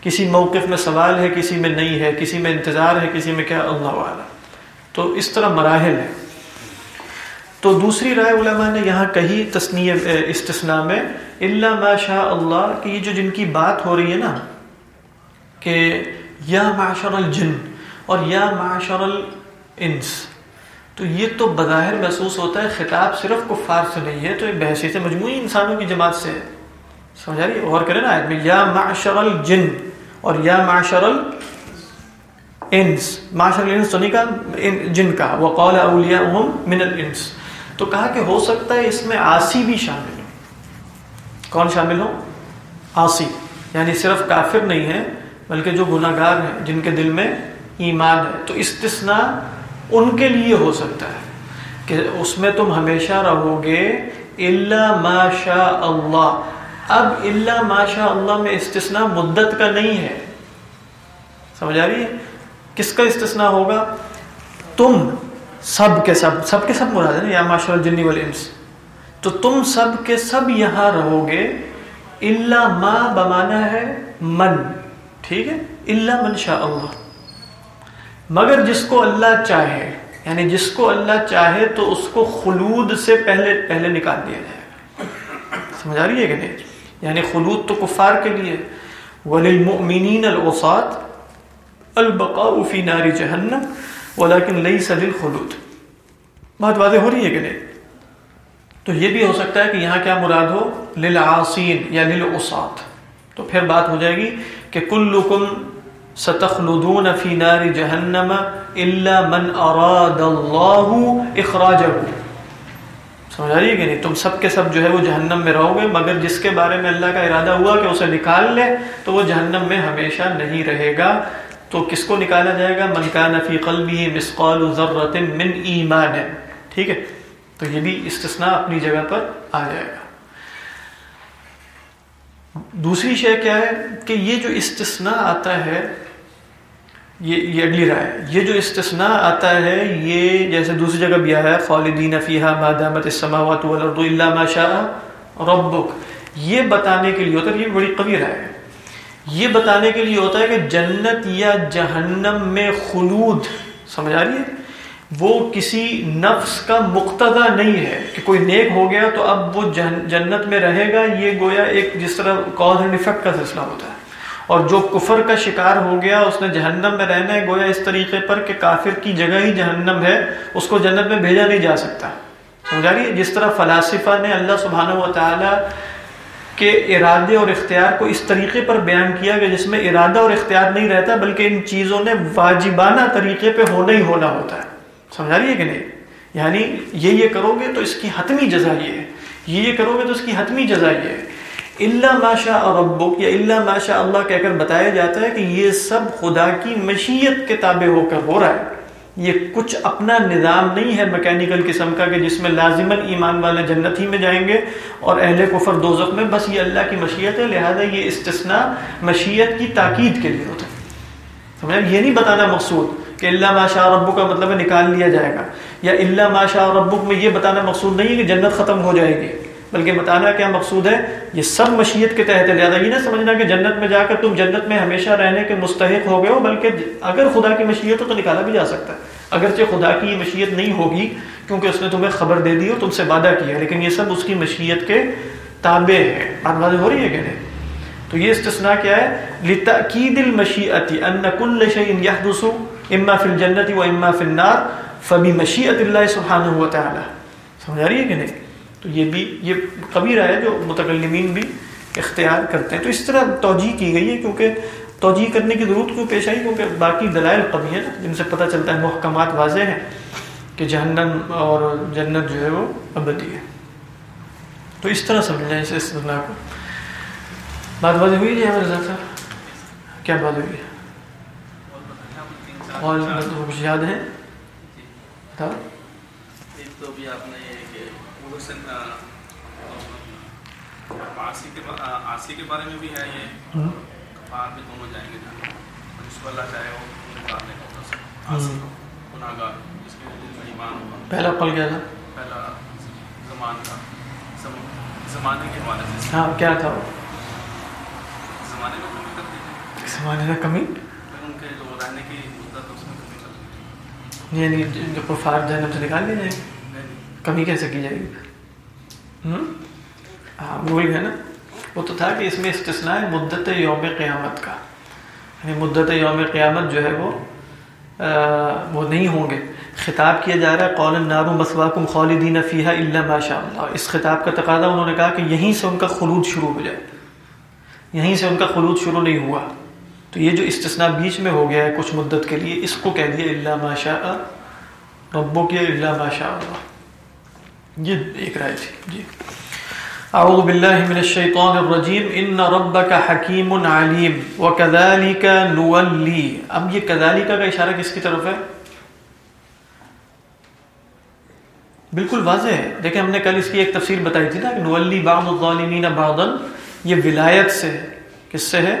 کسی موقف میں سوال ہے، کسی میں نہیں ہے، کسی میں انتظار ہے، کسی میں کیا، اللہ عالم تو اس طرح مراحل ہے تو دوسری رائے علماء نے یہاں کہی تصنیع استثناء میں اللہ ما شاء اللہ کہ یہ جو جن کی بات ہو رہی ہے نا، کہ یا معاشر الجن اور یا معاشر الانس، تو یہ تو بظاہر محسوس ہوتا ہے، خطاب صرف کفار سے نہیں ہے، تو یہ بحثیت مجموعی انسانوں کی جماعت سے ہے۔ سمجھا رہی غور کریں نا آدمی یا معاشر الجن اور یا معاشر الانس، معاشر الانس تو نہیں کہا جن کا۔ وقال اولیاءهم من الانس تو کہا کہ ہو سکتا ہے اس میں آسی بھی شامل ہو کون شامل ہو آسی۔ یعنی صرف کافر نہیں ہے بلکہ جو گناہ گار ہیں، جن کے دل میں ایمان ہے۔ تو استثناء ان کے لیے ہو سکتا ہے کہ اس میں تم ہمیشہ رہو گے اللہ ماشاء اللہ اب اللہ ماشاء اللہ میں استثناء مدت کا نہیں ہے۔ سمجھ آ رہی ہے؟ کس کا استثناء ہوگا؟ تم سب کے سب سب کے سب مراد ہے یا ماشاء الجنی والانس۔ تو تم سب کے سب یہاں رہو گے۔ اللہ ما بمانا ہے من، ٹھیک ہے؟ اللہ من شاء اللہ۔ مگر جس کو اللہ چاہے یعنی جس کو اللہ چاہے تو اس کو خلود سے پہلے پہلے نکال دیا جائے۔ گا سمجھ آ رہی ہے کہ نہیں؟ یعنی خلود تو کفار کے لیے۔ ولیمؤمنین الاوسات البقاء فی نار جہنم، ولیکن لیس للخلود۔ بات واضح ہو رہی ہے کہ نہیں؟ تو یہ بھی ہو سکتا ہے کہ یہاں کیا مراد ہو؟ للعاصین یا للعصات۔ تو پھر بات ہو جائے گی کہ کلکم ستخلدون فی نار جہنم الا من اراد اللہ اخراجہ۔ سمجھ آ رہی ہے کہ نہیں؟ تم سب کے سب جو ہے وہ جہنم میں رہو گے، مگر جس کے بارے میں اللہ کا ارادہ ہوا کہ اسے نکال لے، تو وہ جہنم میں ہمیشہ نہیں رہے گا۔ تو کس کو نکالا جائے گا؟ من کان فی قلبه مثقال ذرۃ من ایمان. ٹھیک ہے؟ تو یہ بھی استثناء اپنی جگہ پر آ جائے گا. دوسری شے کیا ہے کہ یہ جو استثناء آتا ہے، یہ یہ اگلی رائے یہ جو استثناء آتا ہے، یہ جیسے دوسری جگہ بھی آیا خالدین فیہا ما دامت السماوات والارض الا ما شاء ربک۔ یہ بتانے کے لیے ہوتا ہے یہ بڑی قوی رائے ہے۔ یہ بتانے کے لیے ہوتا ہے کہ جنت یا جہنم میں خلود، سمجھ آ رہی ہے؟ وہ کسی نفس کا مقتضا نہیں ہے کہ کوئی نیک ہو گیا تو اب وہ جنت میں رہے گا، یہ گویا ایک جس طرح کاز اینڈ افیکٹ کا سلسلہ ہوتا ہے۔ اور جو کفر کا شکار ہو گیا، اس نے جہنم میں رہنا ہے، گویا اس طریقے پر کہ کافر کی جگہ ہی جہنم ہے، اس کو جنت میں بھیجا نہیں جا سکتا۔ سمجھا رہی ہے؟ جس طرح فلاسفہ نے اللہ سبحانہ و تعالی کے ارادے اور اختیار کو اس طریقے پر بیان کیا کہ جس میں ارادہ اور اختیار نہیں رہتا بلکہ ان چیزوں نے واجبانہ طریقے پہ ہونا ہی ہونا ہوتا ہے۔ سمجھا رہی ہے کہ نہیں؟ یعنی یہ یہ کرو گے تو اس کی حتمی جزا یہ ہے۔ یہ یہ کرو گے تو اس کی حتمی جزا یہ ہے۔ اللہ ماشا اور ربک، یا اللہ ماشا اللہ کہہ کر بتایا جاتا ہے کہ یہ سب خدا کی مشیت کے تابع ہو کر ہو رہا ہے۔ یہ کچھ اپنا نظام نہیں ہے میکینیکل قسم کا کہ جس میں لازماً ایمان والے جنت ہی میں جائیں گے اور اہل کفر دوزخ میں، بس یہ اللہ کی مشیت ہے، لہذا یہ استثناء مشیت کی تاکید کے لیے ہوتا ہے۔ سمجھا؟ یہ نہیں بتانا مقصود کہ اللہ ماشاء ربو کا مطلب ہے نکال لیا جائے گا، یا اللہ ماشاء ربک میں یہ بتانا مقصود نہیں ہے کہ جنت ختم ہو جائے گی۔ بلکہ بتانا کیا مقصود ہے؟ یہ سب مشیت کے تحت لہٰذا یہ نہ سمجھنا کہ جنت میں جا کر تم جنت میں ہمیشہ رہنے کے مستحق ہو گئے ہو، بلکہ اگر خدا کی مشیت ہو تو نکالا بھی جا سکتا ہے۔ اگرچہ خدا کی یہ مشیت نہیں ہوگی، کیونکہ اس نے تمہیں خبر دے دی اور تم سے وعدہ کیا لیکن یہ سب اس کی مشیت کے تابع ہے بات واضح ہو رہی ہے کہ نہیں؟ تو یہ استثناء کیا ہے؟ لتاکید المشیت ان کل شیء يحدث اما فی الجنت و اما فی النار فبمشیت اللہ سبحانہ و تعالی سمجھ رہی ہے کہ نہیں؟ تو یہ بھی یہ قبیرہ ہے جو متکلمین بھی اختیار کرتے ہیں۔ تو اس طرح توجہ کی گئی ہے کیونکہ توجہ کرنے کی ضرورت کیوں پیش آئی؟ کیونکہ باقی دلائل قبی ہیں جن سے پتہ چلتا ہے محکمات واضح ہیں کہ جہنم اور جنت جو ہے وہ ابدی ہے۔ تو اس طرح سمجھ جائیں اسے استثناء کو۔ بات واضح ہوئی ہے جی رضا صاحب؟ کیا بات ہوئی ہے؟ اور کچھ یاد ہے؟ بتاؤ۔ ایک تو بھی آپ نے آسی کے بارے میں بھی ہے یہ کفار میں دونوں جائیں گے جس کو اللہ چاہے وہ کو گناہ گار جس کے دل میں ایمان ہوگا پہلا پل کیا تھا پہلا زمان کا زمانے کے حوالے سے ہاں کیا تھا زمانے میں کمی کر دیجیے زمانے میں کمی پھر ان کے جو رہنے کی مدت اس میں کمی کر دیجیے یعنی جو کفار جہنم سے نکال جائیں گے کمی کیسے کی جائے گی؟ ہاں بھول گئے نا؟ وہ تو تھا کہ اس میں استثناء ہے مدت یوم قیامت کا۔ یعنی مدت یوم قیامت جو ہے وہ آ، وہ نہیں ہوں گے۔ خطاب کیا جا رہا ہے قول النار مسواکم خالدین فیہا الا ما شاء اللہ۔ اس خطاب کا تقاضا انہوں نے کہا کہ یہیں سے ان کا خلود شروع ہو جائے۔ یہیں سے ان کا خلود شروع نہیں ہوا۔ تو یہ جو استثناء بیچ میں ہو گیا ہے کچھ مدت کے لیے اس کو کہہ دیا الا ما شاء ربک الا ما شاء اللہ۔ جی، یہ ایک رائے تھی جی۔ اعوذ باللہ من الشیطان الرجیم، ان ربک حکیم علیم، وکذالک نولی۔ اب یہ کذالک کا اشارہ کس کی طرف ہے؟ بالکل واضح ہے۔ دیکھیں، ہم نے کل اس کی ایک تفصیل بتائی تھی نا کہ نولی بعض الظالمین بعضا، یہ ولایت سے ہے۔ کس سے ہے؟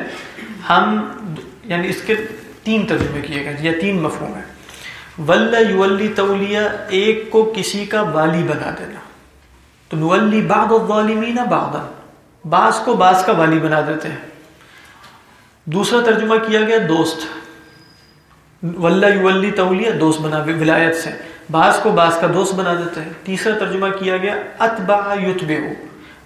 ہم یعنی اس کے تین ترجمے کیے گئے یا تین مفہوم ہیں۔ ول یولی تولیہ ایک کو کسی کا والی بنا دینا۔ تو نولی بعض الظالمین بعضا۔ بعض کو بعض کا والی بنا دیتے ہیں۔ دوسرا ترجمہ کیا گیا، دوست۔ ولہ یولی تولیہ دوست بنا، ولایت سے۔ بعض کو بعض کا دوست بنا دیتے ہیں۔ تیسرا ترجمہ کیا گیا اتبا یتبع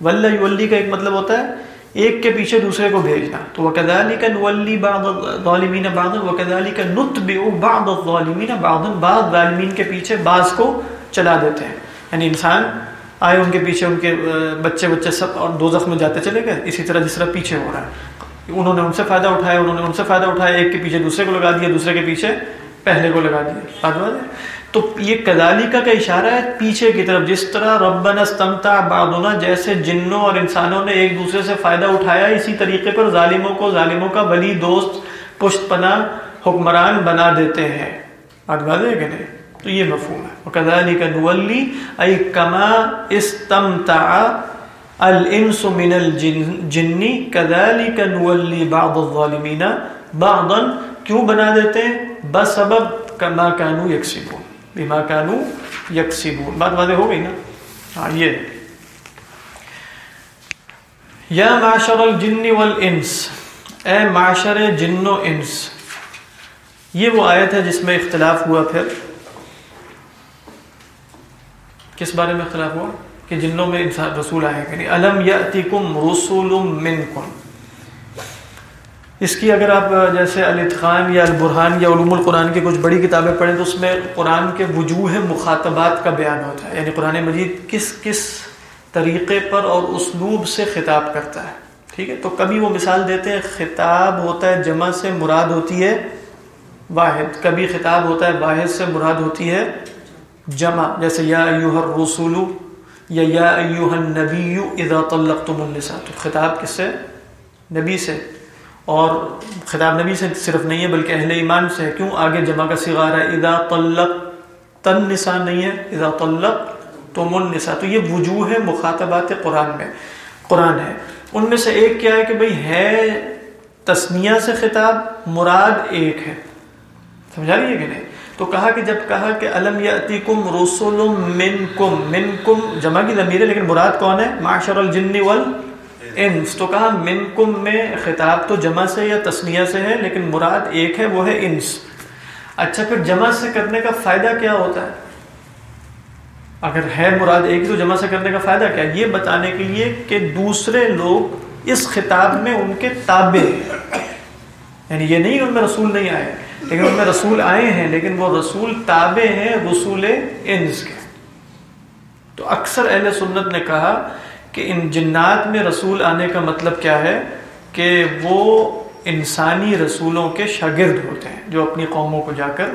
ولہ یولی کا ایک مطلب ہوتا ہے ایک کے پیچھے دوسرے کو بھیجنا۔ تو وَكَذَلِكَ نُوَلِّي بَعْضَ الظَّالِمِينَ بَعْضًا، وَكَذَلِكَ نُتْبِعُ بَعْضَ الظَّالِمِينَ بَعْضًا۔ بعض ظالمین کے پیچھے بعض کو چلا دیتے ہیں۔ یعنی انسان آئے ان کے پیچھے، ان کے بچے بچے سب اور دو میں جاتے چلے گئے۔ اسی طرح جس طرح پیچھے ہو رہا ہے۔ انہوں نے ان سے فائدہ اٹھایا، انہوں نے ان سے فائدہ اٹھایا۔ ایک کے پیچھے دوسرے کو لگا دیا، دوسرے کے پیچھے پہلے کو لگا دیا۔ بات تو یہ کدالیکا کا اشارہ ہے پیچھے کی طرف، جس طرح ربنا استمتع بعضنا، جیسے جنوں اور انسانوں نے ایک دوسرے سے فائدہ اٹھایا، اسی طریقے پر ظالموں کو ظالموں کا ولی دوست، پشت پناہ، حکمران بنا دیتے ہیں۔ بات واضح ہے کہ نہیں؟ تو یہ مفہوم ہے۔ وکذالک نولی، ای کما استمتع الانس من الجن کذالک نولی بعض الظالمین بعضا۔ کیوں بنا دیتے ہیں؟ بسبب کما کانو یکسبون۔ بما کانو یکسبون بات واضح ہو گئی نا ہاں یہ یا معاشر الجن والانس اے معاشر جن و انس یہ وہ آیت ہے جس میں اختلاف ہوا پھر کس بارے میں اختلاف ہوا کہ جنوں میں انسان رسول آئے یعنی الم یاتیکم رسول منکم اس کی اگر آپ جیسے الاتقان یا البرحان یا علوم القرآن کی کچھ بڑی کتابیں پڑھیں تو اس میں قرآن کے وجوہ مخاطبات کا بیان ہوتا ہے۔ یعنی قرآن مجید کس کس طریقے پر اور اسلوب سے خطاب کرتا ہے۔ ٹھیک ہے؟ تو کبھی وہ مثال دیتے ہیں، خطاب ہوتا ہے جمع سے مراد ہوتی ہے واحد۔ کبھی خطاب ہوتا ہے واحد سے مراد ہوتی ہے جمع۔ جیسے یا ایوہ الرسول یا یا ایوہ النبی اذا طلقتم النساء۔ تو خطاب کس سے؟ نبی سے۔ اور خطاب نبی سے صرف نہیں ہے بلکہ اہل ایمان سے ہے۔ کیوں؟ آگے جمع کا سگار ہے ادا طلق تن نسا نہیں ہے۔ ادا طلق تو من تو یہ وجوہ ہے مخاطبات قرآن میں۔ قرآن ہے۔ ان میں سے ایک کیا ہے کہ بھئی ہے تسمیہ سے خطاب، مراد ایک ہے۔ سمجھا رہی ہے کہ نہیں؟ تو کہا کہ جب کہا کہ علم یاتیکم رسول منکم منکم جمع کی ضمیر ہے لیکن مراد کون ہے؟ معاشر الجن وال انس تو کہا منکم میں خطاب تو جمع سے یا تسنیہ سے ہے، لیکن مراد ایک ہے، وہ ہے انس۔ اچھا پھر جمع سے کرنے کا فائدہ کیا ہوتا ہے؟ اگر ہے مراد ایک تو جمع سے کرنے کا فائدہ کیا؟ یہ بتانے کے لیے کہ دوسرے لوگ اس خطاب میں ان کے تابع ہیں۔ یعنی یہ نہیں ان میں رسول نہیں آئے، لیکن ان میں رسول آئے ہیں، لیکن وہ رسول تابع ہیں، رسول انس کے۔ تو اکثر اہل سنت نے کہا کہ ان جنات میں رسول آنے کا مطلب کیا ہے کہ وہ انسانی رسولوں کے شاگرد ہوتے ہیں، جو اپنی قوموں کو جا کر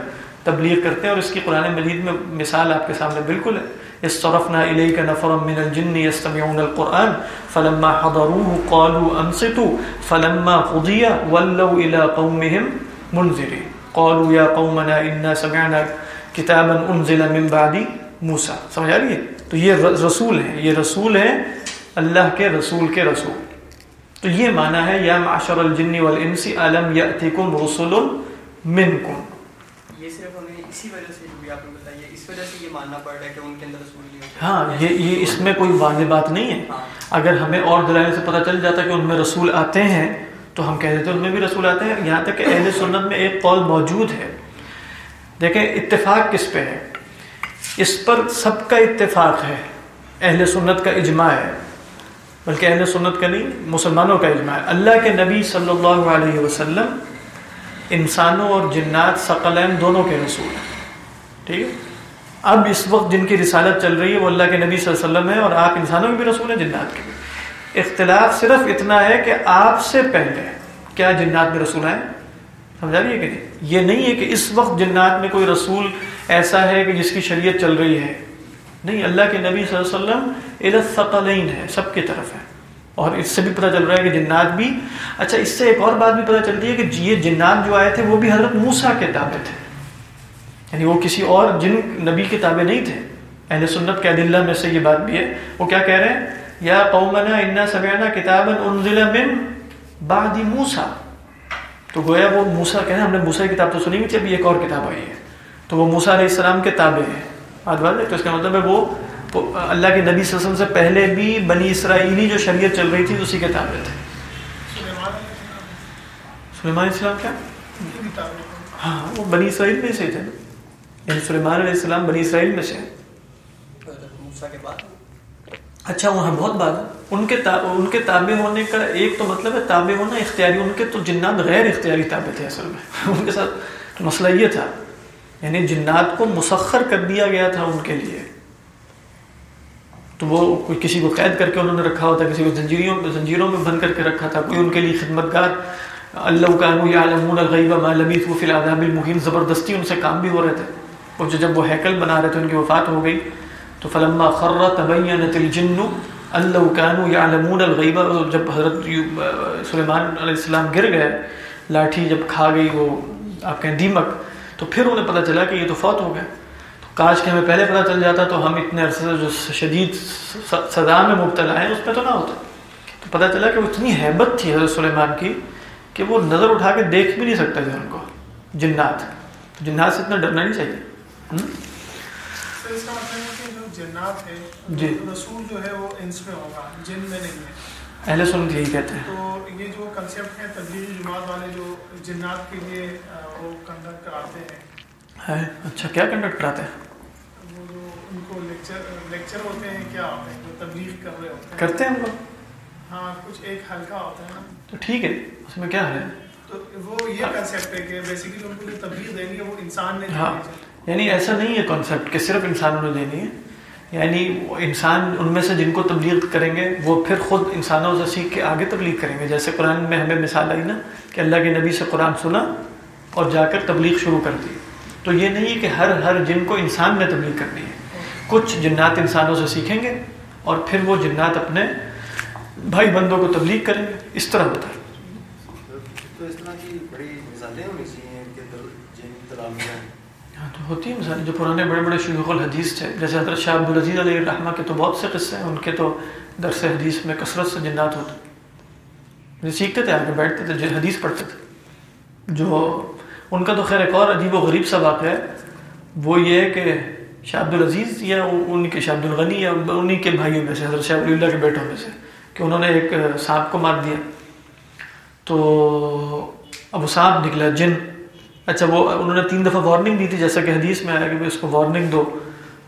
تبلیغ کرتے ہیں۔ اور اس کی قرآن مجید میں مثال آپ کے سامنے بالکل ہے۔ اس صرفنا الیک نفر من الجن یستمعون القرآن فلما حضروه قالوا انصتوا فلما قضی ولوا الى قومهم منذرین قالوا یا قومنا انا سمعنا کتابا انزل من بعد موسیٰ سمجھ آ رہی ہے؟ تو یہ رسول ہیں، یہ رسول ہیں اللہ کے رسول کے رسول۔ تو یہ معنی ہے یا معاشر الجن والانس علم یاتیکم رسول منکم۔ یہ صرف ہمیں اسی وجہ سے جو بھی آپ نے بتایا اس وجہ سے یہ ماننا پڑ رہا ہے کہ ان کے اندر رسول نہیں ہاں یہ یہ اس میں کوئی واضح بات نہیں ہے۔ ہاں۔ اگر ہمیں اور دلائل سے پتہ چل جاتا کہ ان میں رسول آتے ہیں تو ہم کہہ دیتے ان میں بھی رسول آتے ہیں۔ یہاں تک کہ اہل سنت میں ایک قول موجود ہے۔ دیکھیں اتفاق کس پہ ہے؟ اس پر سب کا اتفاق ہے اہل سنت کا اجماع ہے۔ بلکہ اہل سنت کا نہیں، مسلمانوں کا اجماع ہے۔ اللہ کے نبی صلی اللہ علیہ وسلم انسانوں اور جنات، ثقلین دونوں کے رسول ہیں۔ ٹھیک ہے؟ اب اس وقت جن کی رسالت چل رہی ہے، وہ اللہ کے نبی صلی اللہ علیہ وسلم ہے اور آپ انسانوں کے بھی رسول ہیں، جنات کے بھی۔ اختلاف صرف اتنا ہے کہ آپ سے پہلے کیا جنات میں رسول ہیں؟ سمجھا رہی ہے کہ نہیں؟ یہ نہیں ہے کہ اس وقت جنات میں کوئی رسول ایسا ہے کہ جس کی شریعت چل رہی ہے۔ نہیں، اللہ کے نبی صلی اللہ علیہ وسلم الثقلین ہے، سب کی طرف ہے۔ اور اس سے بھی پتہ چل رہا ہے کہ جنات بھی اچھا اس سے ایک اور بات بھی پتہ چلتی ہے کہ یہ جنات جو آئے تھے، وہ بھی حضرت موسا کے تابع تھے۔ یعنی وہ کسی اور جن نبی کے تابع نہیں تھے۔ اہل سنت کے عدلہ میں سے یہ بات بھی ہے۔ وہ کیا کہہ رہے ہیں؟ یا قومنا انا سمعنا کتابا انزل من بعد موسیٰ۔ تو گویا وہ موسیٰ کہہ رہے ہیں، ہم نے موسیٰ کی کتاب تو سنی ہوئی تھی، ابھی ایک اور کتاب آئی ہے۔ تو وہ موسیٰ علیہ السلام کے تابع ہیں۔ ہے تو اس کا مطلب ہے وہ اللہ کے نبی صلی اللہ علیہ وسلم سے پہلے بھی بنی اسرائیلی جو شریعت چل رہی تھی اسی کے تابع تھے۔ سلیمان۔ علیہ السلام کیا؟ ہاں وہ بنی اسرائیل میں سے تھے۔ یعنی سلیمان علیہ السلام بنی اسرائیل میں سے اچھا وہاں بہت بات ان کے ان کے تابع ہونے کا ایک تو مطلب ہے تابع ہونا اختیاری ان کے تو جنات غیر اختیاری تابع تھے اصل میں۔ ان کے ساتھ مسئلہ یہ تھا یعنی جنات کو مسخر کر دیا گیا تھا ان کے لیے۔ تو وہ کوئی کسی کو قید کر کے انہوں نے رکھا ہوتا، کسی کو زنجیروں زنجیروں میں بند کر کے رکھا تھا۔ کوئی ان کے لیے خدمت گار اللہ کانو یعلمون الغیب ما فی العذاب المہین زبردستی ان سے کام بھی ہو رہے تھے۔ اور جو جب وہ ہیکل بنا رہے تھے، ان کی وفات ہو گئی۔ تو فلما خر تبینت الجن، اللہ کانو یعلمون الغیب۔ جب حضرت سلیمان علیہ السلام گر گئے، لاٹھی جب کھا گئی وہ، آپ کہیں دیمک تو پھر انہیں پتہ چلا کہ یہ تو فوت ہو گئے۔ تو کاش کہ ہمیں پہلے پتہ چل جاتا تو ہم اتنے عرصے سے جو شدید سزا میں مبتلا ہیں اس پہ تو نہ ہوتا تو پتہ چلا کہ وہ اتنی ہیبت تھی حضرت سلیمان کی کہ وہ نظر اٹھا کے دیکھ بھی نہیں سکتا تھا ان کو۔ جنات۔ جنات سے اتنا ڈرنا نہیں چاہیے۔ مطلب جنات ہے جی۔ رسول جو ہے وہ انس میں ہوگا جن میں نہیں ہے۔ اہل سنت یہی کہتے ہیں۔ تو یہ جو کنسیپٹ ہے تبلیغی جماعت والے جو جنات کے لیے وہ کنڈکٹ کراتے ہیں۔ ہے؟ اچھا کیا کنڈکٹ کراتے ہیں؟ وہ جو ان کو لیکچر لیکچر ہوتے ہیں کیا ہوتے ہیں؟ جو تبلیغ کر رہے ہوتے ہیں۔ کرتے ہیں ہم لوگ ہاں کچھ ایک ہلکا ہوتا ہے نا۔ تو ٹھیک ہے اس میں کیا ہے؟ تو وہ یہ کنسیپٹ ہے کہ بیسیکلی ان کو جو تبلیغ دینی ہے وہ انسان نے ہاں یعنی ایسا نہیں ہے کانسیپٹ کہ صرف انسانوں نے دینی ہے۔ یعنی وہ انسان ان میں سے جن کو تبلیغ کریں گے، وہ پھر خود انسانوں سے سیکھ کے آگے تبلیغ کریں گے۔ جیسے قرآن میں ہمیں مثال آئی نا کہ اللہ کے نبی سے قرآن سنا اور جا کر تبلیغ شروع کر دی۔ تو یہ نہیں کہ ہر ہر جن کو انسان نے تبلیغ کرنی ہے۔ کچھ جنات انسانوں سے سیکھیں گے اور پھر وہ جنات اپنے بھائی بندوں کو تبلیغ کریں گے۔ اس طرح ہوتا ہے۔ تو اس طرح کی بڑی مثالیں ہونی چاہیے کہ جن ہوتی ہے مثال جو پرانے بڑے بڑے شیوخ الحدیث تھے، جیسے حضرت شاہ عبدالعزیز علیہ الرحمہ کے تو بہت سے قصے ہیں، ان کے تو درس حدیث میں کثرت سے جنات ہوتے سیکھتے تھے، آگے بیٹھتے تھے، جو حدیث پڑھتے تھے۔ جو ان کا تو خیر ایک اور عجیب و غریب سا واقعہ ہے، وہ یہ ہے کہ شاہ عبدالعزیز یا ان کے شاہ عبدالغنی یا انہی کے بھائیوں میں سے، حضرت شاہ ولی اللہ کے بیٹوں میں سے، کہ انہوں نے ایک سانپ کو مار دیا۔ تو اب وہ سانپ نکلا جن اچھا وہ انہوں نے تین دفعہ وارننگ دی تھی، جیسا کہ حدیث میں آیا کہ بھائی اس کو وارننگ دو۔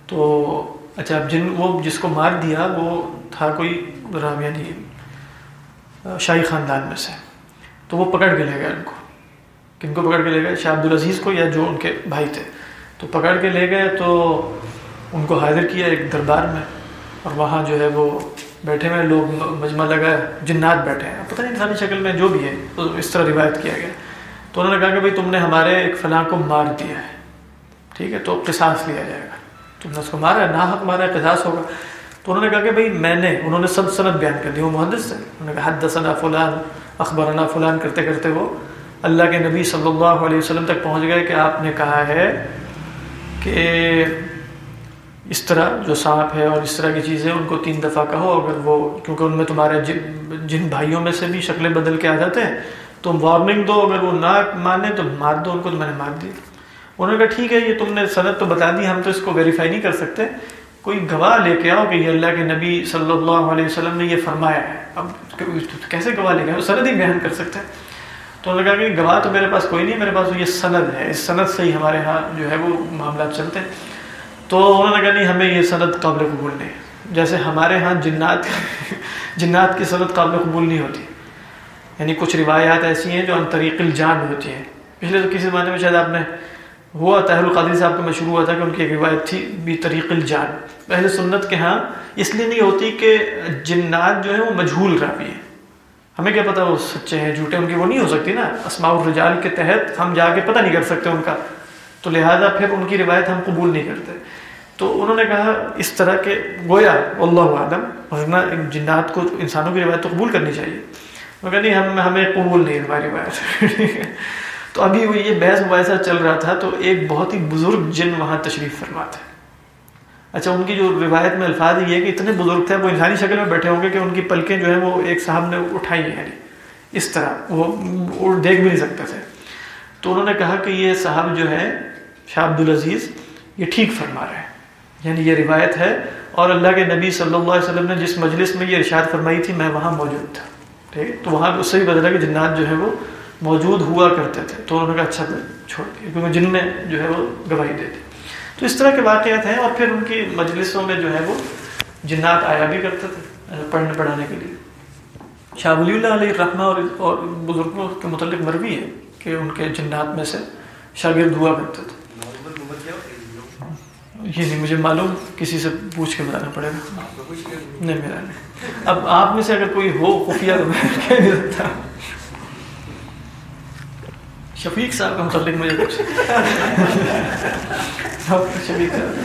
تو اچھا اب جن، وہ جس کو مار دیا، وہ تھا کوئی رام یعنی شاہی خاندان میں سے۔ تو وہ پکڑ کے لے گئے ان کو۔ کن کو پکڑ کے لے گئے؟ شاہ عبدالعزیز کو یا جو ان کے بھائی تھے۔ تو پکڑ کے لے گئے، تو ان کو حاضر کیا ایک دربار میں۔ اور وہاں جو ہے وہ بیٹھے ہوئے، لوگ مجمع لگا، جنات بیٹھے ہیں۔ پتہ نہیں انسانی شکل میں جو بھی ہے اس طرح روایت کیا گیا۔ تو انہوں نے کہا کہ بھائی تم نے ہمارے ایک فلاں کو مار دیا ہے۔ ٹھیک ہے، تو قصاص لیا جائے گا۔ تم نے اس کو مارا ہے نا حق مارا ہے قصاص ہوگا۔ تو انہوں نے کہا کہ بھائی میں نے، انہوں نے سب سند بیان کر دی، وہ محدث سے انہوں نے کہا، حدثنا فلان، اخبرنا فلان کرتے کرتے وہ اللہ کے نبی صلی اللہ علیہ وسلم تک پہنچ گئے کہ آپ نے کہا ہے کہ اس طرح جو سانپ ہے اور اس طرح کی چیزیں، ان کو تین دفعہ کہو، اگر وہ، کیونکہ ان میں تمہارے جن جن بھائیوں میں سے بھی شکلیں بدل کے آ جاتے ہیں تم وارننگ دو، اگر وہ نہ مانے تو مار دو ان کو تو میں نے مار دی۔ انہوں نے کہا، ٹھیک ہے، یہ تم نے صنعت تو بتا دی، ہم تو اس کو ویریفائی نہیں کر سکتے۔ کوئی گواہ لے کے آؤ کہ یہ اللہ کے نبی صلی اللہ علیہ وسلم نے یہ فرمایا ہے۔ اب کیسے گواہ لے کے آؤ سند ہی بیان کر سکتے ہیں۔ تو انہوں نے کہا کہ گواہ تو میرے پاس کوئی نہیں، میرے پاس یہ سند ہے۔ اس سند سے ہی ہمارے ہاں جو ہے وہ معاملات چلتے ہیں۔ تو انہوں نے کہا، نہیں، ہمیں یہ سند قابل قبول نہیں جیسے ہمارے ہاں جنات جنات کی سند قابل قبول نہیں ہوتی۔ یعنی کچھ روایات ایسی ہیں جو ان طریق الجان ہوتی ہیں۔ پچھلے تو کسی زمانے میں شاید آپ نے ہوا طاہر القادری صاحب کا مشہور ہوا تھا کہ ان کی ایک روایت تھی بھی طریق الجان۔ پہلے سنت کے ہاں اس لیے نہیں ہوتی کہ جنات جو ہیں وہ مجہول راوی ہیں۔ ہمیں کیا پتا وہ سچے ہیں، جھوٹے ان کی وہ نہیں ہو سکتی نا۔ اسماء الرجال کے تحت ہم جا کے پتہ نہیں کر سکتے ان کا۔ تو لہٰذا پھر ان کی روایت ہم قبول نہیں کرتے۔ تو انہوں نے کہا اس طرح کے گویا اللہ عالم ورنہ جنات کو، انسانوں کی روایت تو قبول کرنی چاہیے۔ مگر نہیں، ہم ہمیں قبول نہیں ہماری روایت تو ابھی وہ یہ بحث مباحثہ چل رہا تھا، تو ایک بہت ہی بزرگ جن وہاں تشریف فرما تھے اچھا ان کی جو روایت میں الفاظ یہ ہے کہ اتنے بزرگ تھے، وہ انسانی شکل میں بیٹھے ہوں گے کہ ان کی پلکیں جو ہیں وہ ایک صاحب نے اٹھائی ہیں۔ یعنی اس طرح، وہ دیکھ بھی نہیں سکتے تھے۔ تو انہوں نے کہا کہ یہ صاحب جو ہے شاہ عبد العزیز یہ ٹھیک فرما رہے ہیں۔ یعنی یہ روایت ہے اور اللہ کے نبی صلی اللہ علیہ وسلم نے جس مجلس میں یہ ارشاد فرمائی تھی، میں وہاں موجود تھا۔ ٹھیک؟ تو وہاں اس سے بھی بدلا کہ جنات جو ہے وہ موجود ہوا کرتے تھے۔ تو انہوں نے کہا اچھا چھوڑ دیا، کیونکہ جن نے جو ہے وہ گواہی دے دی۔ تو اس طرح کے واقعات ہیں اور پھر ان کی مجلسوں میں جو ہے وہ جنات آیا بھی کرتے تھے یعنی پڑھنے، پڑھانے کے لیے۔ شاہ ولی اللہ علیہ رحمہ اور اور بزرگوں کے متعلق مروی ہے کہ ان کے جنات میں سے شاگرد ہوا کرتے تھے۔ یہ نہیں، مجھے معلوم کسی سے پوچھ کے بتانا پڑے گا۔ نہیں، میرا نہیں۔ اب آپ میں سے اگر کوئی ہو، خفیہ تو میں کہہ نہیں سکتا۔ شفیق صاحب کا متعلق مجھے کچھ شفیق صاحب۔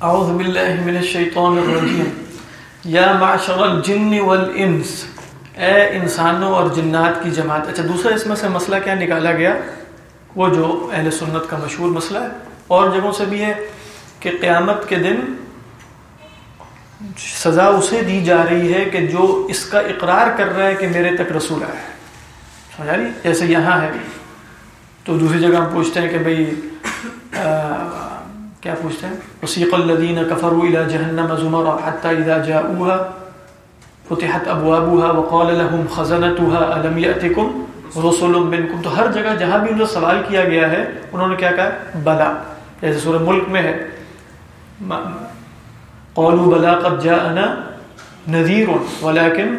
اعوذ باللہ من الشیطان الرجیم۔ یا معشر الجن والانس۔ اے انسانوں اور جنات کی جماعت۔ اچھا دوسرا اس میں سے مسئلہ کیا نکالا گیا؟ وہ جو اہل سنت کا مشہور مسئلہ ہے۔ اور جگہوں سے بھی ہے کہ قیامت کے دن سزا اسے دی جا رہی ہے کہ جو اس کا اقرار کر رہا ہے کہ میرے تک رسول آیا ہے سمجھا رہی جیسے یہاں ہے۔ تو دوسری جگہ ہم پوچھتے ہیں کہ بھئی کیا پوچھتے ہیں؟ وسیق الذین کفروا الى جہنم زمرا حتى اذا جاءوها فتحت ابوابها وقال لهم خزنتها الم ياتكم رسل منكم. تو ہر جگہ جہاں بھی ان سے سوال کیا گیا ہے، انہوں نے کیا کہا؟ بلا. جیسے سورہ ملک میں ہے. قالوا بلا قد جاءنا نذير ولكن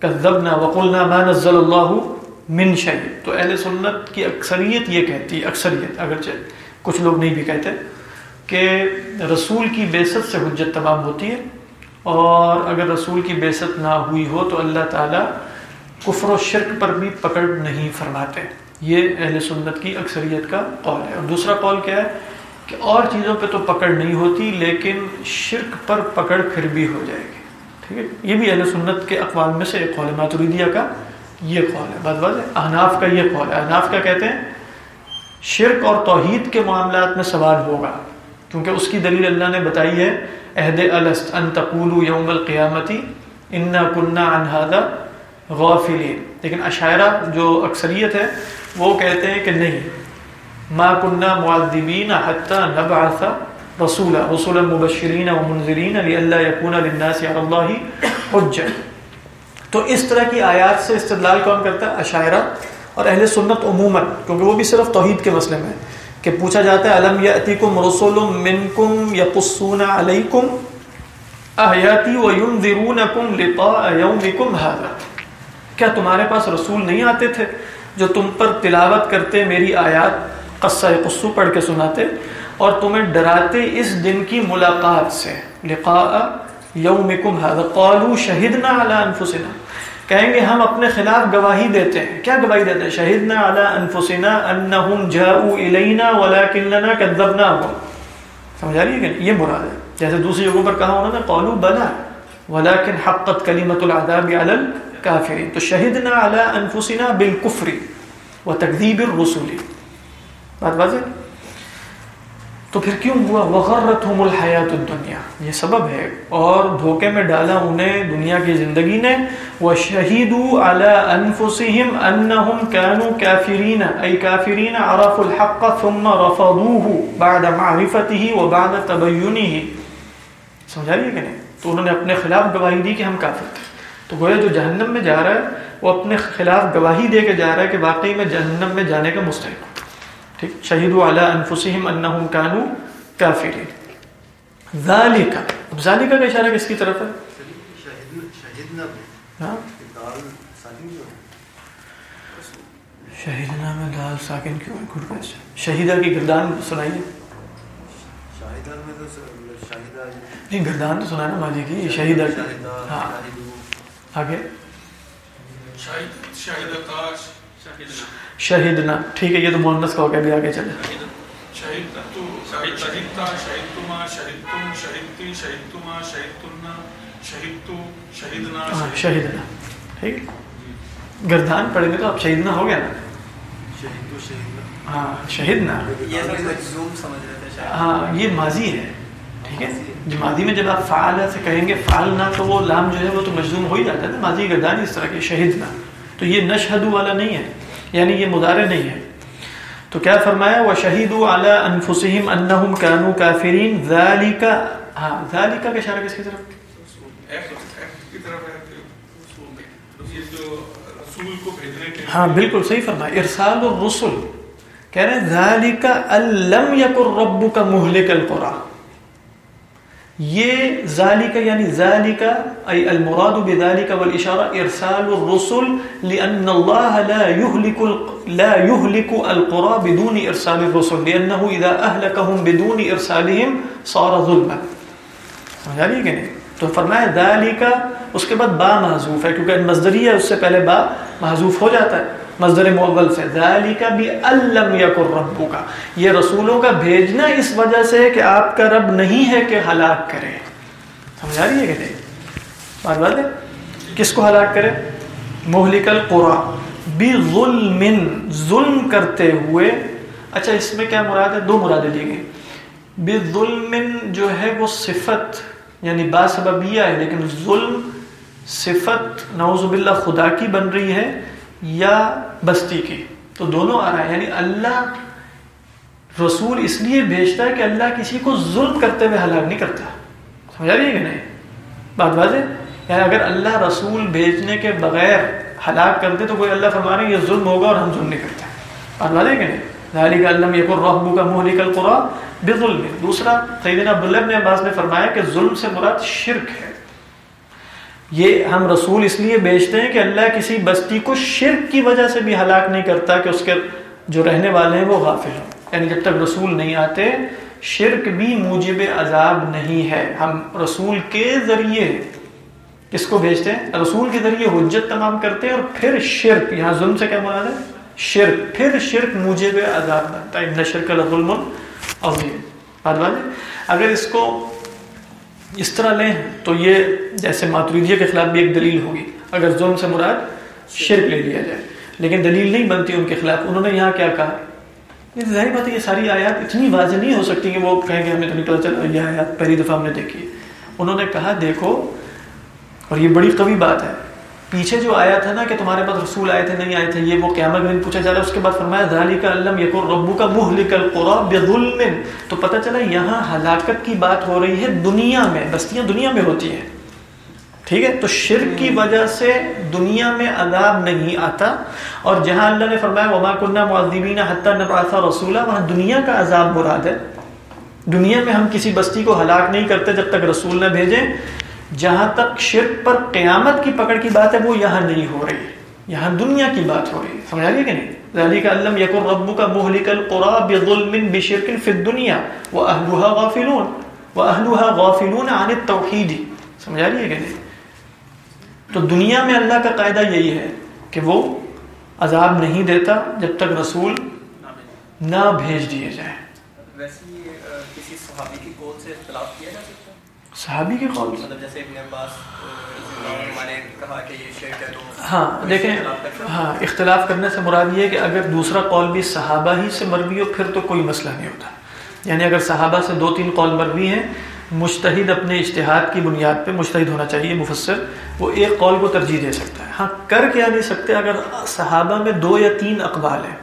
كذبنا وقلنا ما نزل الله من شيء تو اہل سنت کی اکثریت یہ کہتی ہے، اکثریت، اگرچہ کچھ لوگ نہیں بھی کہتے، کہ رسول کی بیست سے حجت تمام ہوتی ہے اور اگر رسول کی بیست نہ ہوئی ہو تو اللہ تعالیٰ کفر و شرک پر بھی پکڑ نہیں فرماتے۔ یہ اہل سنت کی اکثریت کا قول ہے۔ اور دوسرا قول کیا ہے کہ اور چیزوں پہ تو پکڑ نہیں ہوتی، لیکن شرک پر پکڑ پھر بھی ہو جائے گی۔ ٹھیک ہے؟ یہ بھی اہل سنت کے اقوال میں سے ایک قول ہے۔ ماتریدیہ کا یہ قول ہے۔ بات بات ہے؟ احناف کا یہ قول ہے۔ احناف کا کہتے ہیں؟ شرک اور توحید کے معاملات میں سوال ہوگا، کیونکہ اس کی دلیل اللہ نے بتائی ہے عہد الست ان تقول یوم القیامتی انا کنہ انہادا غافلین۔ لیکن عشاعرہ جو اکثریت ہے، وہ کہتے ہیں کہ نہیں۔ ما کنہ معذبین حتی نبعث رسولا رسولا مبشرین و منذرین لئلا یکون للناس علی اللہ حجہ۔ تو اس طرح کی آیات سے استدلال کون کرتا ہے؟ عشاعرہ اور اہل سنت عموماً، کیونکہ وہ بھی صرف توحید کے مسئلے میں کہ پوچھا جاتا ہے علم یاتیکم رسول منکم یقصون علیکم احیاتی وینذرونکم لقاء یومکم هذا؟ کیا تمہارے پاس رسول نہیں آتے تھے جو تم پر تلاوت کرتے میری آیات، قصہ قصو پڑھ کے سناتے؟ اور تمہیں ڈراتے اس دن کی ملاقات سے، لقاء یومکم هذا؟ قالوا شهدنا على انفسنا۔ کہیں گے ہم اپنے خلاف گواہی دیتے ہیں۔ کیا گواہی دیتے ہیں؟ شہدنا علی انفسنا انہم جاؤ الینا ولکننا کذبناہم۔ سمجھا رہی ہے کہ یہ مراد ہے۔ جیسے دوسری جگہوں پر کہا انہوں نے قولوا بلا ولکن حقت کلمت العذاب علی الکافرین۔ تو شہدنا علی انفسنا بالکفر وتکذیب الرسول۔ بات واضح تو پھر کیوں ہوا؟ وغرتهم الحیات الدنیا یہ سبب ہے۔ اور دھوکے میں ڈالا انہیں دنیا کی زندگی نے۔ وشهدوا على انفسهم انهم كانوا كافرين۔ اي كافرين؟ عرفوا الحق ثم رفضوه بعد معرفته وبعد تبينه۔ سمجھا رہی ہے کہ نہیں؟ تو انہوں نے اپنے خلاف گواہی دی کہ ہم کافر تھے۔ تو گویا جو جہنم میں جا رہا ہے، وہ اپنے خلاف گواہی دے کے جا رہا ہے کہ واقعی میں جہنم میں جانے کا مستحق ہوں۔ ٹھیک؟ شہید علی انفسهم انهم كانوا كافرين ذالک۔ اب ذالک کا اشارہ کس کی طرف ہے؟ ہاں؟ شہیدنا میں دال ساکن کیوں ہے؟ گھٹ گئے شہیدہ کی گردان سنائیے۔ نہیں، گردان تو سنا نا ماجی کی شہیدہ۔ ہاں۔ آگے۔ شہیدہ تاش شہیدنا ٹھیک ہے یہ تو مونس کا ہو گیا بھی آگے چلے شہیدنا ٹھیک گردان پڑھیں گے تو آپ شہیدنا ہو گیا نا؟ شہید تو شہید ہاں شہید نا یہ سب مجزوم سمجھ رہے تھے شاید۔ ہاں یہ ماضی ہے۔ ٹھیک ہے۔ ماضی میں جب آپ فعال سے کہیں گے فعال نہ تو وہ لام جو ہے وہ تو مجزوم ہو ہی جاتا ہے نا۔ ماضی گردانی اس طرح کی شہید نہ تو یہ نشہدو والا نہیں ہے یعنی یہ مدارے نہیں ہے۔ تو کیا فرمایا؟ وہ شہید اعلیٰ انفسم انہم کانو کافرین۔ ذالکا ہاں ذالکا کا اشارہ کس کی طرف؟ ہاں بالکل صحیح فرمایا۔ ارسال الرسل۔ کہہ رہے ہیں ذالکا الم یکر ربک مہلک القرآن یہ ذالکا یعنی ذالکا، ای المراد بذالکا والاشارہ ارسال الرسل لأن الله لا يهلك لا يهلك القرى بدون ارسال الرسل لأنه اذا اهلكهم بدون ارسالهم صار ظلما سمجھا رہی ہے کہ نہیں؟ تو فرمایا ذالکا، اس کے بعد با محذوف ہے، کیونکہ مصدری ہے، اس سے پہلے با محذوف ہو جاتا ہے۔ مصدر مول سے ذالکا بھی الم یکر ربو کا یہ رسولوں کا بھیجنا اس وجہ سے ہے کہ آپ کا رب نہیں ہے کہ ہلاک کرے۔ سمجھا رہی ہے کہ نہیں؟ بات بات ہے؟ کس کو ہلاک کرے؟ مہلک القرا بھی ظلم ظلم کرتے ہوئے۔ اچھا اس میں کیا مراد ہے؟ دو مرادیں دی گئی بھی ظلم جو ہے وہ صفت یعنی با سببیہ ہے، لیکن ظلم صفت نعوذ باللہ خدا کی بن رہی ہے۔ یا بستی کی۔ تو دونوں آ رہا ہے۔ یعنی اللہ رسول اس لیے بھیجتا ہے کہ اللہ کسی کو ظلم کرتے ہوئے ہلاک نہیں کرتا۔ سمجھا رہی ہے کہ نہیں؟ بات واضح؟ یعنی اگر اللہ رسول بھیجنے کے بغیر ہلاک کرتے تو کوئی اللہ فرما رہے ہیں، یہ ظلم ہوگا اور ہم ظلم نہیں کرتے۔ بات واضح کہ نہیں؟ ذالک علم یکن رحبو کا مہلک القرآ بظلم۔ دوسرا سیدنا عبداللہ ابن عباس نے فرمایا کہ ظلم سے مراد شرک ہے۔ یہ ہم رسول اس لیے بیچتے ہیں کہ اللہ کسی بستی کو شرک کی وجہ سے بھی ہلاک نہیں کرتا کہ اس کے جو رہنے والے ہیں وہ غافل ہوں۔ یعنی جب تک رسول نہیں آتے، شرک بھی موجب عذاب نہیں ہے۔ ہم رسول کے ذریعے کس کو بھیجتے ہیں؟ رسول کے ذریعے حجت تمام کرتے ہیں اور پھر شرک۔ یہاں ظلم سے کیا مراد ہے؟ شرک۔ پھر شرک موجب عذاب بنتا ہے۔ ابن شرک الظلم عظیم۔ بات بات اگر اس کو اس طرح لیں تو یہ جیسے ماتریدیہ کے خلاف بھی ایک دلیل ہوگی۔ اگر ظلم سے مراد شرک لے لیا جائے۔ لیکن دلیل نہیں بنتی ان کے خلاف۔ انہوں نے یہاں کیا کہا؟ یہ ظاہر بات ہے، یہ ساری آیات اتنی واضح نہیں ہو سکتی کہ وہ کہیں گے، ہمیں تو نکلا چلا یہ آیات پہلی دفعہ ہم نے دیکھی۔ ہے انہوں نے کہا، دیکھو، اور یہ بڑی قوی بات ہے پیچھے جو آیا تھا نا کہ تمہارے پاس رسول آئے تھے نہیں آئے تھے یہ وہ قیامت میں پوچھا جا رہا ہے اس کے بعد فرمایا ذالک علم یکن ربو کا مہلک القرى بظلم۔ تو پتہ چلا یہاں ہلاکت کی بات ہو رہی ہے دنیا میں بستیاں دنیا میں ہوتی ہیں۔ ٹھیک ہے؟ تو شرک کی وجہ سے دنیا میں عذاب نہیں آتا۔ اور جہاں اللہ نے فرمایا وما كنا معذبین حتى نبعث رسولا وہاں دنیا کا عذاب مراد ہے۔ دنیا میں ہم کسی بستی کو ہلاک نہیں کرتے جب تک رسول نہ بھیجیں۔ جہاں تک شرک پر قیامت کی پکڑ کی بات ہے، وہ یہاں نہیں ہو رہی ہے۔ یہاں دنیا کی بات ہو رہی ہے۔ سمجھا لیے کہ نہیں؟ ذالک علم یکن ربک مہلک القرى بظلم بشرک فی الدنیا واهلها غافلون واهلها غافلون عن التوحید۔ سمجھا لیے کہ نہیں؟ تو دنیا میں اللہ کا قاعدہ یہی ہے کہ وہ عذاب نہیں دیتا جب تک رسول نہ بھیج دیے جائے ویسے کسی صحابی کی قول سے اختلاف کیا جا ہے؟ صحابی کے قول سے؟ مطلب جیسے ابن عباس ہاں دیکھیں۔ ہاں اختلاف کرنے سے مراد یہ ہے کہ اگر دوسرا قول بھی صحابہ ہی سے مروی ہو پھر تو کوئی مسئلہ نہیں ہوتا۔ یعنی اگر صحابہ سے دو تین قول مروی ہیں مشتحد اپنے اشتہاد کی بنیاد پہ مشتحد ہونا چاہیے مفسر وہ ایک قول کو ترجیح دے سکتا ہے۔ ہاں کر کیا نہیں سکتے اگر صحابہ میں دو یا تین اقوال ہیں۔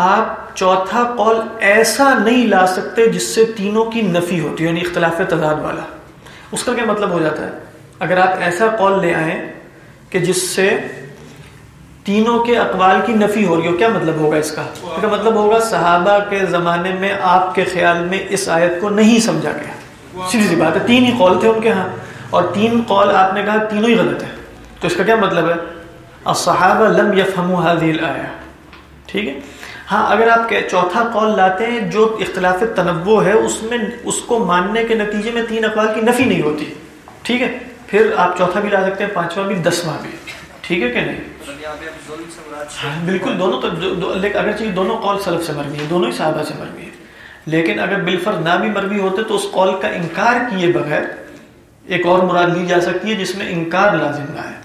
آپ چوتھا قول ایسا نہیں لا سکتے جس سے تینوں کی نفی ہوتی ہے یعنی اختلاف تضاد والا۔ اس کا کیا مطلب ہو جاتا ہے؟ اگر آپ ایسا قول لے آئیں کہ جس سے تینوں کے اقوال کی نفی ہو رہی ہو، کیا مطلب ہوگا اس کا؟ اس کا مطلب ہوگا صحابہ کے زمانے میں آپ کے خیال میں اس آیت کو نہیں سمجھا گیا۔ سیدھی سی بات ہے، تین ہی قول تھے ان کے ہاں۔ اور تین قول آپ نے کہا تینوں ہی غلط ہیں۔ تو اس کا کیا مطلب ہے؟ الصحابہ لم يفهموا هذه الآية ٹھیک ہے؟ ہاں اگر آپ کے چوتھا قول لاتے ہیں جو اختلاف تنوع ہے اس میں اس کو ماننے کے نتیجے میں تین اقوال کی نفی نہیں ہوتی۔ ٹھیک ہے؟ پھر آپ چوتھا بھی لا سکتے ہیں پانچواں بھی دسواں بھی۔ ٹھیک ہے کہ نہیں؟ ہاں، بالکل دونوں تو چیز دونوں قول سلف سے مروی ہے دونوں ہی صحابہ سے مروی ہے لیکن اگر بالفر نہ بھی مروی ہوتے تو اس قول کا انکار کیے بغیر ایک اور مراد لی جا سکتی ہے جس میں انکار لازم نہ ہے۔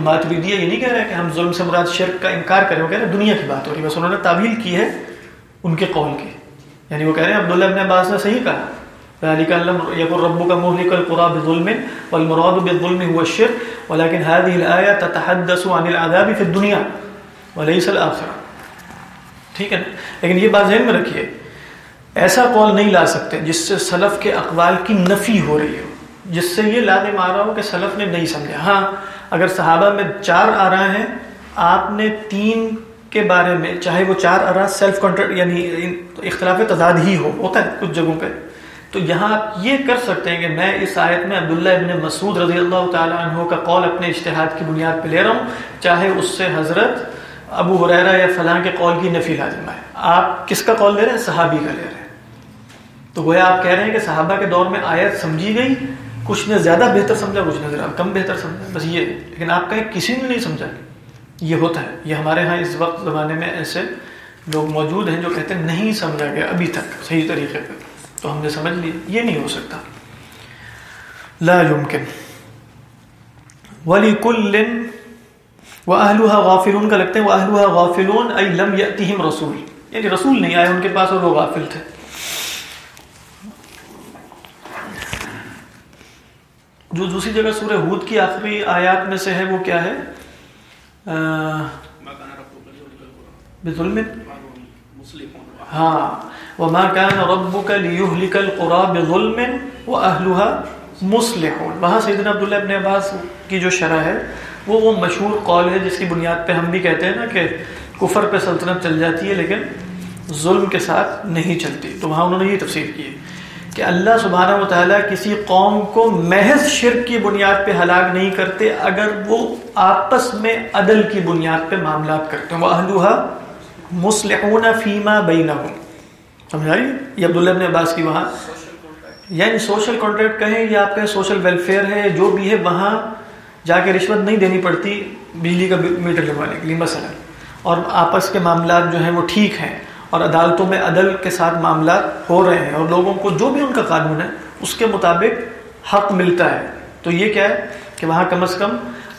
تو تو ماتریدیہ یہ نہیں کہہ رہے کہ ہم ظلم سے مراد شرک کا انکار کریں، وہ کہہ رہے ہیں دنیا کی بات ہو رہی ہے، بس انہوں نے تعویل کی ہے ان کے قول کی۔ یعنی وہ کہہ رہے ہیں، عبداللہ ابن عباس نے صحیح کہا ذلك أن لم يكن ربك مهلك القرى بظلم والمراد بالظلم هو الشرك ولكن هذه الآية تتحدث عن العذاب في الدنيا وليس الآخرة ٹھیک ہے نا؟ لیکن یہ بات ذہن میں رکھیے، ایسا قول نہیں لا سکتے جس سے سلف کے اقوال کی نفی ہو رہی ہو، جس سے یہ لازم آ رہا ہو کہ سلف نے نہیں سمجھا۔ ہاں اگر صحابہ میں چار آ رہا ہیں، آپ نے تین کے بارے میں، چاہے وہ چار آ رہا سیلف کانٹریکٹ یعنی اختلاف تضاد ہی ہو، ہوتا ہے کچھ جگہوں پہ۔ تو یہاں آپ یہ کر سکتے ہیں کہ میں اس آیت میں عبداللہ ابن مسعود رضی اللہ تعالیٰ عنہ کا قول اپنے اشتہاد کی بنیاد پہ لے رہا ہوں، چاہے اس سے حضرت ابو حریرہ یا فلاں کے قول کی نفی لازم ہے۔ آپ کس کا قول لے رہے ہیں؟ صحابی کا لے رہے ہیں۔ تو گویا آپ کہہ رہے ہیں کہ صحابہ کے دور میں آیت سمجھی گئی کچھ نے زیادہ بہتر سمجھا، کچھ نے ذرا کم بہتر سمجھا۔ بس یہ، لیکن آپ کہیں کسی نے نہیں سمجھا یہ ہوتا ہے۔ یہ ہمارے ہاں اس وقت زمانے میں ایسے لوگ موجود ہیں جو کہتے ہیں نہیں سمجھا گیا ابھی تک، صحیح طریقے پہ تو ہم نے سمجھ لیا یہ نہیں ہو سکتا۔ لا يمكن ولكل واهلها غافلون۔ کا لگتے ہیں واهلها غافلون اي لم ياتهم رسول۔ یعنی رسول نہیں آئے، ان کے پاس اور وہ غافل تھے۔ جو دوسری جگہ سورہ ہود کی آخری آیات میں سے ہے وہ کیا ہے؟ بظلم؟ ہاں۔ وما كان ربك ليهلك القرى بظلم واهلها مصلحون۔ وہاں سیدنا عبداللہ ابن عباس کی جو شرح ہے وہ وہ مشہور قول ہے جس کی بنیاد پہ ہم بھی کہتے ہیں نا کہ کفر پہ سلطنت چل جاتی ہے لیکن ظلم کے ساتھ نہیں چلتی۔ تو وہاں انہوں نے یہ تفسیر کی ہے۔ کہ اللہ سبحانہ و تعالیٰ کسی قوم کو محض شرک کی بنیاد پہ ہلاک نہیں کرتے اگر وہ آپس میں عدل کی بنیاد پہ معاملات کرتے ہیں۔ وہ اہلوہا مسلحون فیما بینہم سمجھ آئی یہ عبداللہ ابن عباس کی وہاں۔ یعنی سوشل کانٹریکٹ کہیں یا آپ کا سوشل ویلفیئر ہے، جو بھی ہے، وہاں جا کے رشوت نہیں دینی پڑتی بجلی کا میٹر لگوانے کے لیے، مثلا۔ اور آپس کے معاملات جو ہیں وہ ٹھیک ہیں۔ اور عدالتوں میں عدل کے ساتھ معاملات ہو رہے ہیں اور لوگوں کو جو بھی ان کا قانون ہے اس کے مطابق حق ملتا ہے۔ تو یہ کیا ہے کہ وہاں کم از کم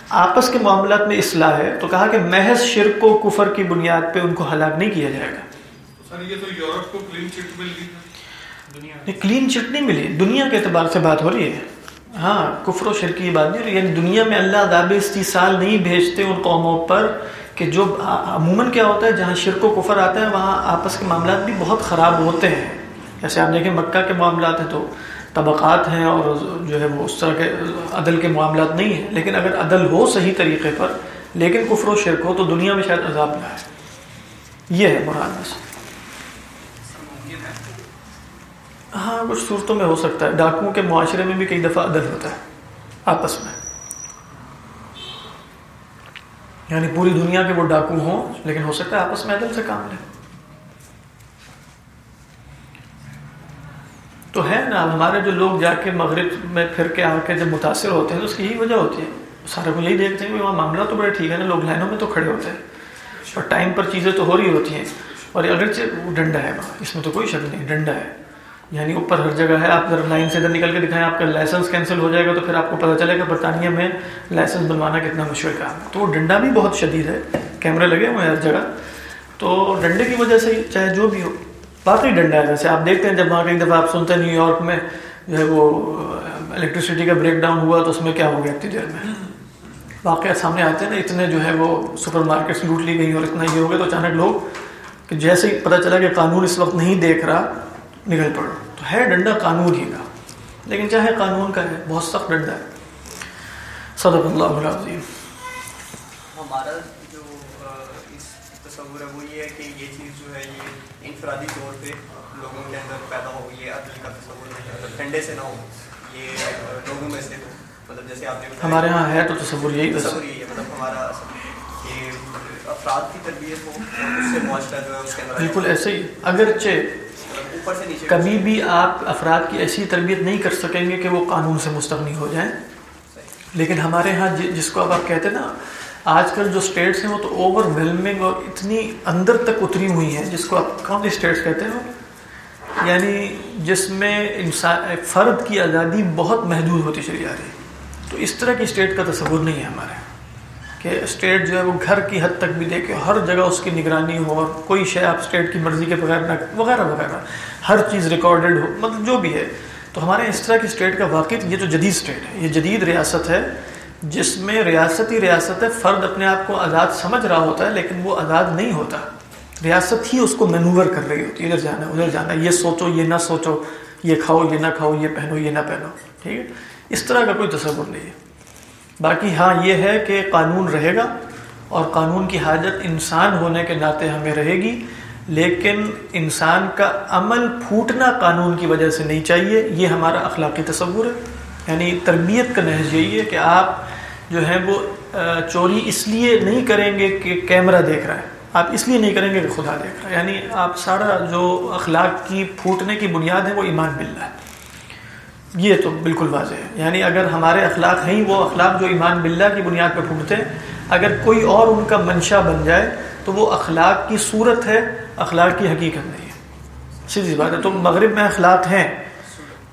آپس کے معاملات میں اصلاح ہے۔ تو کہا کہ محض شرک و کفر کی بنیاد پہ ان کو ہلاک نہیں کیا جائے گا۔ سر یہ تو یورپ کو کلین چٹ مل گئی۔ نہیں کلین چٹ نہیں ملی۔ دنیا کے اعتبار سے بات ہو رہی ہے۔ ہاں کفر و شرک کی بات نہیں ہو رہی۔ یعنی دنیا میں اللہ عذاب استیصال نہیں بھیجتے ان قوموں پر کہ جو عموماً کیا ہوتا ہے، جہاں شرک و کفر آتا ہے، وہاں آپس کے معاملات بھی بہت خراب ہوتے ہیں۔ جیسے آپ دیکھیں، مکہ کے معاملات ہیں تو طبقات ہیں اور جو ہے وہ اس طرح کے عدل کے معاملات نہیں ہیں۔ لیکن اگر عدل ہو صحیح طریقے پر، لیکن کفر و شرک ہو، تو دنیا میں شاید عذاب نہ ہے یہ ہے مراد بس۔ ہاں کچھ صورتوں میں ہو سکتا ہے۔ ڈاکوؤں کے معاشرے میں بھی کئی دفعہ عدل ہوتا ہے، آپس میں۔ یعنی پوری دنیا کے وہ ڈاکو ہوں، لیکن ہو سکتا ہے آپس میں عدل سے کام لیں تو ہے نا، ہمارے جو لوگ جا کے مغرب میں پھر کے آ کے جب متاثر ہوتے ہیں تو اس کی یہی وجہ ہوتی ہے۔ سارے کو یہی دیکھتے ہیں کہ وہاں معاملہ تو بڑے ٹھیک ہے نا، لوگ لائنوں میں تو کھڑے ہوتے ہیں۔ اور ٹائم پر چیزیں تو ہو رہی ہوتی ہیں۔ اور اگرچہ وہ ڈنڈا ہے، اس میں تو کوئی شک نہیں، ڈنڈا ہے۔ یعنی اوپر ہر جگہ ہے، آپ ذرا لائن سے ادھر نکل کے دکھائیں، آپ کا لائسنس کینسل ہو جائے گا تو پھر آپ کو پتہ چلے گا برطانیہ میں لائسنس بنوانا کتنا مشکل کام ہے۔ تو وہ ڈنڈا بھی بہت شدید ہے کیمرے لگے ہوئے ہیں ہر جگہ۔ تو ڈنڈے کی وجہ سے چاہے جو بھی ہو باقی ڈنڈا ہے۔ جیسے آپ دیکھتے ہیں، جب وہاں کئی دفعہ آپ سنتے ہیں نیو یارک میں جو ہے وہ الیکٹریسٹی کا بریک ڈاؤن ہوا تو اس میں کیا ہو گیا اتنی دیر میں؟ واقعات سامنے آتے ہیں نا، اتنے جو ہے وہ سپر مارکیٹس لوٹ لی گئی اور اتنا یہ ہو گیا تو اچانک لوگ، کہ جیسے ہی پتہ چلا کہ قانون اس وقت نہیں دیکھ رہا نکل پڑو۔ تو ہے ڈنڈا قانون ہی کا۔ لیکن چاہے قانون کا ہے بہت سخت ڈنڈا ہے۔ صدق اللہ العظیم۔ ہمارا جو اس تصور ہے وہ یہ ہے کہ یہ چیز جو ہے یہ انفرادی طور پہ لوگوں کے اندر پیدا ہو گئی ہے۔ عدل کا تصور نہیں ڈنڈے سے نہ ہو یہ لوگوں میں سے ہو۔ مطلب جیسے آپ نے ہمارے ہاں ہے تو تصور یہی تصور یہی ہے۔ مطلب ہمارا افراد کی تربیت ہو اس سے معاشرہ جو ہے اس کے اندر بالکل ایسے ہی۔ اگرچہ کبھی بھی آپ افراد کی ایسی تربیت نہیں کر سکیں گے کہ وہ قانون سے مستغنی ہو جائیں۔ لیکن ہمارے ہاں جس کو اب آپ کہتے ہیں نا آج کل جو اسٹیٹس ہیں وہ تو اوور ویلمنگ اور اتنی اندر تک اتری ہوئی ہیں جس کو آپ کون اسٹیٹس کہتے ہیں یعنی جس میں انسان فرد کی آزادی بہت محدود ہوتی چلی جا رہی ہے۔ تو اس طرح کی اسٹیٹ کا تصور نہیں ہے ہمارے۔ کہ اسٹیٹ جو ہے وہ گھر کی حد تک بھی دیکھے ہر جگہ اس کی نگرانی ہو اور کوئی شے آپ اسٹیٹ کی مرضی کے بغیر نہ وغیرہ وغیرہ۔ ہر چیز ریکارڈڈ ہو مطلب جو بھی ہے۔ تو ہمارے اس طرح کی اسٹیٹ کا واقع یہ جو جدید اسٹیٹ ہے، یہ جدید ریاست ہے، جس میں ریاستی ریاست ہے فرد اپنے آپ کو آزاد سمجھ رہا ہوتا ہے، لیکن وہ آزاد نہیں ہوتا۔ ریاست ہی اس کو مینوور کر رہی ہوتی ہے، ادھر جانا ادھر جانا، یہ سوچو، یہ نہ سوچو، یہ کھاؤ، یہ نہ کھاؤ، یہ پہنو، یہ نہ پہنو۔ ٹھیک ہے؟ اس طرح کا کوئی تصور نہیں ہے۔ باقی ہاں یہ ہے کہ قانون رہے گا اور قانون کی حاجت انسان ہونے کے ناطے ہمیں رہے گی، لیکن انسان کا عمل پھوٹنا قانون کی وجہ سے نہیں چاہیے، یہ ہمارا اخلاقی تصور ہے۔ یعنی تربیت کا نہج یہی ہے کہ آپ جو ہیں وہ چوری اس لیے نہیں کریں گے کہ کیمرہ دیکھ رہا ہے۔ آپ اس لیے نہیں کریں گے کہ خدا دیکھ رہا ہے۔ یعنی آپ سارا جو اخلاق کی پھوٹنے کی بنیاد ہے وہ ایمان بلّہ ہے۔ یہ تو بالکل واضح ہے۔ یعنی اگر ہمارے اخلاق ہیں، وہ اخلاق جو ایمان باللہ کی بنیاد پہ پھوٹتے ہیں، اگر کوئی اور ان کا منشا بن جائے، تو وہ اخلاق کی صورت ہے، اخلاق کی حقیقت نہیں ہے۔ سیدھی بات ہے۔ تو مغرب میں اخلاق ہیں،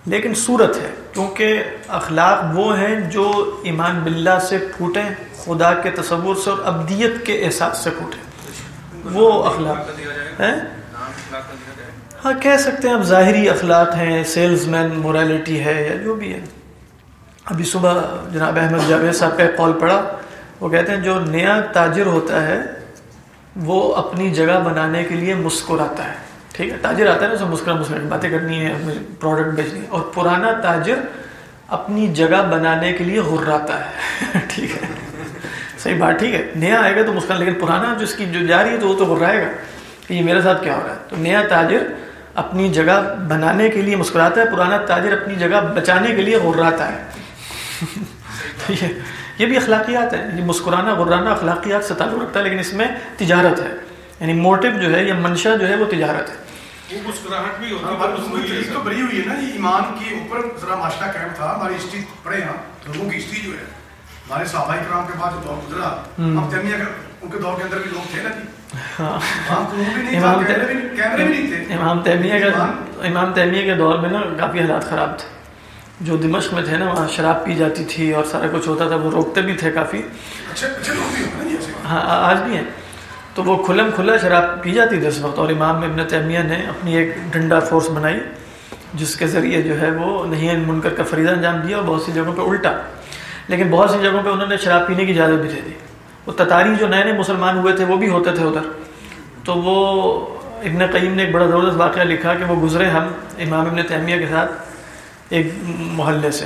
لیکن صورت ہے۔ کیونکہ اخلاق وہ ہیں جو ایمان باللہ سے پھوٹیں، خدا کے تصور سے اور ابدیت کے احساس سے پھوٹیں۔ وہ اخلاق ہیں۔ ہاں کہہ سکتے ہیں اب ظاہری اخلاق ہیں سیلز مین مورالٹی ہے یا جو بھی ہے۔ ابھی صبح جناب احمد جاوید صاحب کا کال پڑا۔ وہ کہتے ہیں، جو نیا تاجر ہوتا ہے، وہ اپنی جگہ بنانے کے لیے مسکراتا ہے۔ ٹھیک ہے، تاجر آتا ہے نا، اسے مسکرا مسکرا، باتیں کرنی ہے پروڈکٹ بیچنی ہے اور پرانا تاجر اپنی جگہ بنانے کے لیے غراتا ہے۔ ٹھیک ہے، صحیح بات، ٹھیک ہے۔ نیا آئے گا تو مسکرا، لیکن پرانا جو اس کی جو جاری ہے تو وہ تو غرائے گا۔ کہ یہ میرے ساتھ کیا ہو رہا ہے؟ تو نیا تاجر اپنی جگہ بنانے کے لیے مسکراتا ہے پرانا تاجر اپنی جگہ بچانے کے لیے غراتا ہے۔ یہ بھی اخلاقیات ہے یہ مسکرانا غرانا اخلاقیات سے تعلق رکھتا ہے لیکن اس میں تجارت ہے۔ یعنی موٹو جو ہے یا منشا جو ہے وہ تجارت ہے۔ وہ مسکراہٹ بھی ہوتی تو بڑی ہوئی ہے نا۔ یہ ایمان کے اوپر ذرا معاشرہ قائم تھا۔ ہماری ہسٹری پڑھے لوگوں کی ہسٹری جو ہے۔ ہمارے صحابہ کرام کے بعد جو دور گزرا اب تیمیہ ان کے دور کے اندر بھی لوگ تھے نا جی۔ امام تیمیہ کا امام تیمیہ کے دور میں نا کافی حالات خراب تھے۔ جو دمشق میں تھے نا وہاں شراب پی جاتی تھی اور سارا کچھ ہوتا تھا وہ روکتے بھی تھے کافی۔ ہاں آج بھی ہیں۔ تو وہ کھلم کھلا شراب پی جاتی تھی اس وقت اور امام ابن تیمیہ نے اپنی ایک ڈنڈا فورس بنائی جس کے ذریعے جو ہے وہ نہیں منکر کا فریضہ انجام دیا اور بہت سی جگہوں پہ الٹا۔ لیکن بہت سی جگہوں پہ انہوں نے شراب پینے کی اجازت بھی دے دی۔ وہ تتاری جو نئے نئے مسلمان ہوئے تھے وہ بھی ہوتے تھے ادھر۔ تو وہ ابن قیم نے ایک بڑا زبردست واقعہ لکھا کہ وہ گزرے ہم امام ابن تیمیہ کے ساتھ ایک محلے سے۔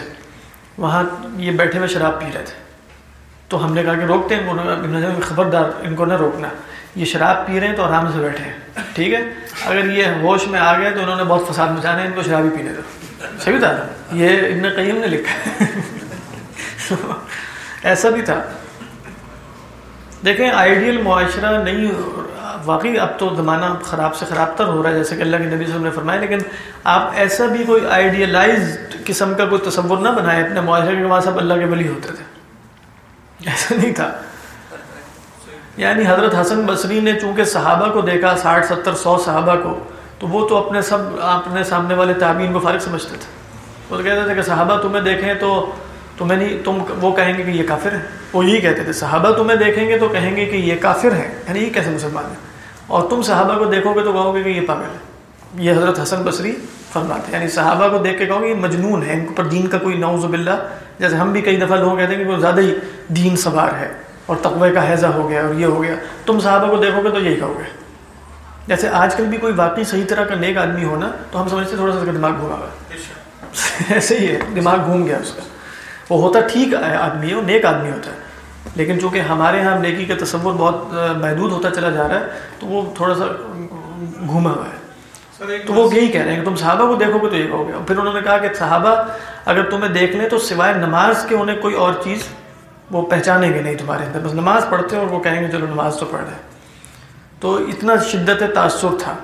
وہاں یہ بیٹھے ہوئے شراب پی رہے تھے۔ تو ہم نے کہا کہ روکتے ہیں خبردار، ان کو نہ روکنا۔ یہ شراب پی رہے ہیں تو آرام سے بیٹھے ہیں۔ ٹھیک ہے؟ اگر یہ ہوش میں آ گئے تو انہوں نے بہت فساد مچانا ہے، ان کو شراب ہی پینے دو۔ صحیح تھا یہ ابن قیم نے لکھا ایسا بھی تھا۔ دیکھیں آئیڈیل معاشرہ نہیں، واقعی اب تو زمانہ خراب سے خراب تر ہو رہا ہے، جیسے کہ اللہ کے نبی صلی اللہ علیہ وسلم نے فرمایا، لیکن آپ ایسا بھی کوئی آئیڈیلائز قسم کا کوئی تصور نہ بنائے اپنے معاشرے کے وہاں سب اللہ کے ولی ہوتے تھے۔ ایسا نہیں تھا۔ یعنی حضرت حسن بصری نے چونکہ صحابہ کو دیکھا، ساٹھ، ستر، سو صحابہ کو، تو وہ تو اپنے سب، اپنے سامنے والے تعبین کو فارغ سمجھتے تھے۔ وہ تو کہتے تھے کہ صحابہ تمہیں دیکھیں تو تمہیں نہیں تم وہ کہیں گے کہ یہ کافر ہے۔ وہ یہی کہتے تھے صحابہ تمہیں دیکھیں گے تو کہیں گے کہ یہ کافر ہے۔ یعنی یہ کیسے مسلمان ہے اور تم صحابہ کو دیکھو گے تو کہو گے کہ یہ پاگل ہے۔ یہ حضرت حسن بصری فرماتے ہیں یعنی صحابہ کو دیکھ کے کہو گے یہ مجنون ہے ان پر دین کا کوئی نعوذ باللہ۔ جیسے ہم بھی کئی دفعہ لوگ کہتے ہیں کہ وہ زیادہ ہی دین سوار ہے اور تقوی کا حیضہ ہو گیا اور یہ ہو گیا۔ تم صحابہ کو دیکھو گے تو یہی کہو گے۔ جیسے آج کل بھی کوئی واقعی صحیح طرح کا نیک آدمی ہونا تو ہم سمجھتے تھوڑا سا دماغ گھوما ہوا۔ ایسے ہی ہے دماغ گھوم گیا اس کا۔ وہ ہوتا ٹھیک آدمی ہے وہ نیک آدمی ہوتا ہے۔ لیکن چونکہ ہمارے یہاں نیکی کا تصور بہت محدود ہوتا چلا جا رہا ہے تو وہ تھوڑا سا گھوما ہوا ہے۔ تو وہ یہی کہہ رہے ہیں کہ تم صحابہ کو دیکھو گے تو یہ ہو گیا پھر انہوں نے کہا کہ صحابہ اگر تمہیں دیکھ لیں تو سوائے نماز کے انہیں کوئی اور چیز وہ پہچانیں گے نہیں تمہارے اندر۔ بس نماز پڑھتے اور وہ کہیں گے چلو نماز تو پڑھ رہے تو اتنا شدت تاثر تھا۔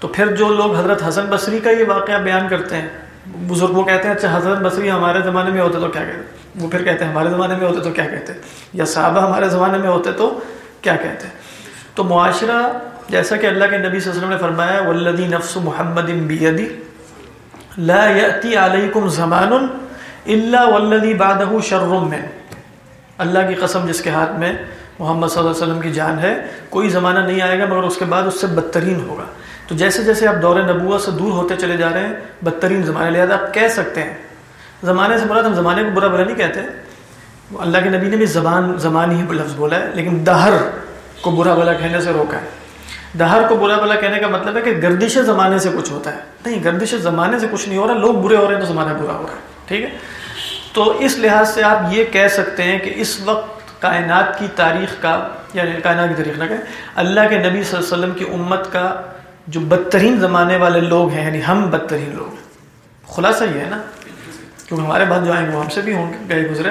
تو پھر جو لوگ حضرت حسن بصری کا یہ واقعہ بیان کرتے ہیں بزرگ وہ کہتے ہیں اچھا حضرت بصری ہمارے زمانے میں ہوتے تو کیا کہتے؟ وہ پھر کہتے ہیں، ہمارے زمانے میں ہوتے تو کیا کہتے؟ یا صحابہ ہمارے زمانے میں ہوتے تو کیا کہتے؟ تو معاشرہ جیسا کہ اللہ کے نبی صلی اللہ علیہ وسلم نے فرمایا والذی نفس محمد بیدی لا یأتی علیکم زمان الا والذی بعدہ شر من اللہ کی قسم جس کے ہاتھ میں محمد صلی اللہ علیہ وسلم کی جان ہے، کوئی زمانہ نہیں آئے گا مگر اس کے بعد اس سے بدترین ہوگا۔ تو جیسے جیسے آپ دور نبوت سے دور ہوتے چلے جا رہے ہیں، بدترین زمانے لہٰذا آپ کہہ سکتے ہیں۔ زمانے سے مراد ہم زمانے کو برا برا نہیں کہتے۔ اللہ کے نبی نے بھی زبان، زمان ہی لفظ بولا ہے، لیکن دہر کو برا بلا کہنے سے روکا ہے۔ دہر کو برا بلا کہنے کا مطلب ہے کہ گردش زمانے سے کچھ ہوتا ہے۔ نہیں، گردش زمانے سے کچھ نہیں ہو رہا، لوگ برے ہو رہے ہیں تو زمانہ برا ہو رہا ہے، ٹھیک ہے؟ تو اس لحاظ سے آپ یہ کہہ سکتے ہیں کہ اس وقت کائنات کی تاریخ کا یعنی کائنات کی تاریخ نہ کہ اللہ کے نبی صلی اللہ علیہ وسلم کی امت کا جو بدترین زمانے والے لوگ ہیں یعنی ہم بدترین لوگ۔ ہیں خلاصہ یہ ہے نا، کیونکہ ہمارے بعد جو آئیں گے وہ ہم سے بھی ہوں گے، گئے گزرے۔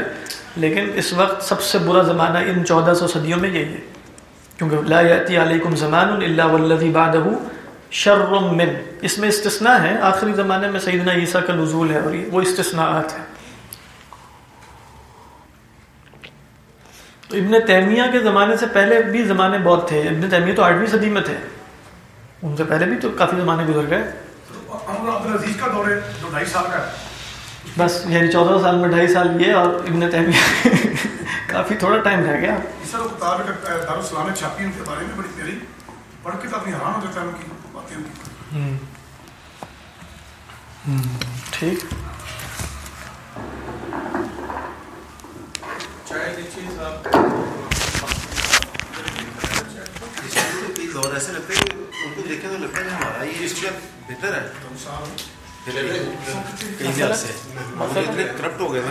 لیکن اس وقت سب سے برا زمانہ ان چودہ سو صدیوں میں یہی ہے۔ کیونکہ لا یاتی علیکم زمان الا والذی بعدہ شر من۔ اس میں استثناء ہے، آخری زمانے میں سیدنا عیسیٰ کا نزول ہے اور وہ استثناءات ہیں۔ ابن تیمیہ کے زمانے سے پہلے بھی زمانے بہت تھے۔ ابن تیمیہ تو آٹھویں صدی میں تھے۔ ان سے پہلے بھی تو کافی زمانے گزر گئے۔ عمر عبدالعزیز کا دور ہے جو ڈھائی سال کا ہے۔ بس یعنی چودہ سال میں ڈھائی سال یہ اور ابن تیمیہ۔ کافی تھوڑا ٹائم رہ گیا۔ اس طرح کتاب دارالسلام میں چھاپی ان کے بارے میں بڑی پیاری پڑھ کے تو آدمی حیران ہو جاتا ہے ان کی باتیں۔ ان کی ٹھیک۔ چائے دیجیے صاحب دور ایسے لگتا ہے کہ ان کو دیکھیں تو لگتا ہے ہمارا یہ اس کا بہتر ہے کئی سے اتنے کرپٹ ہو گئے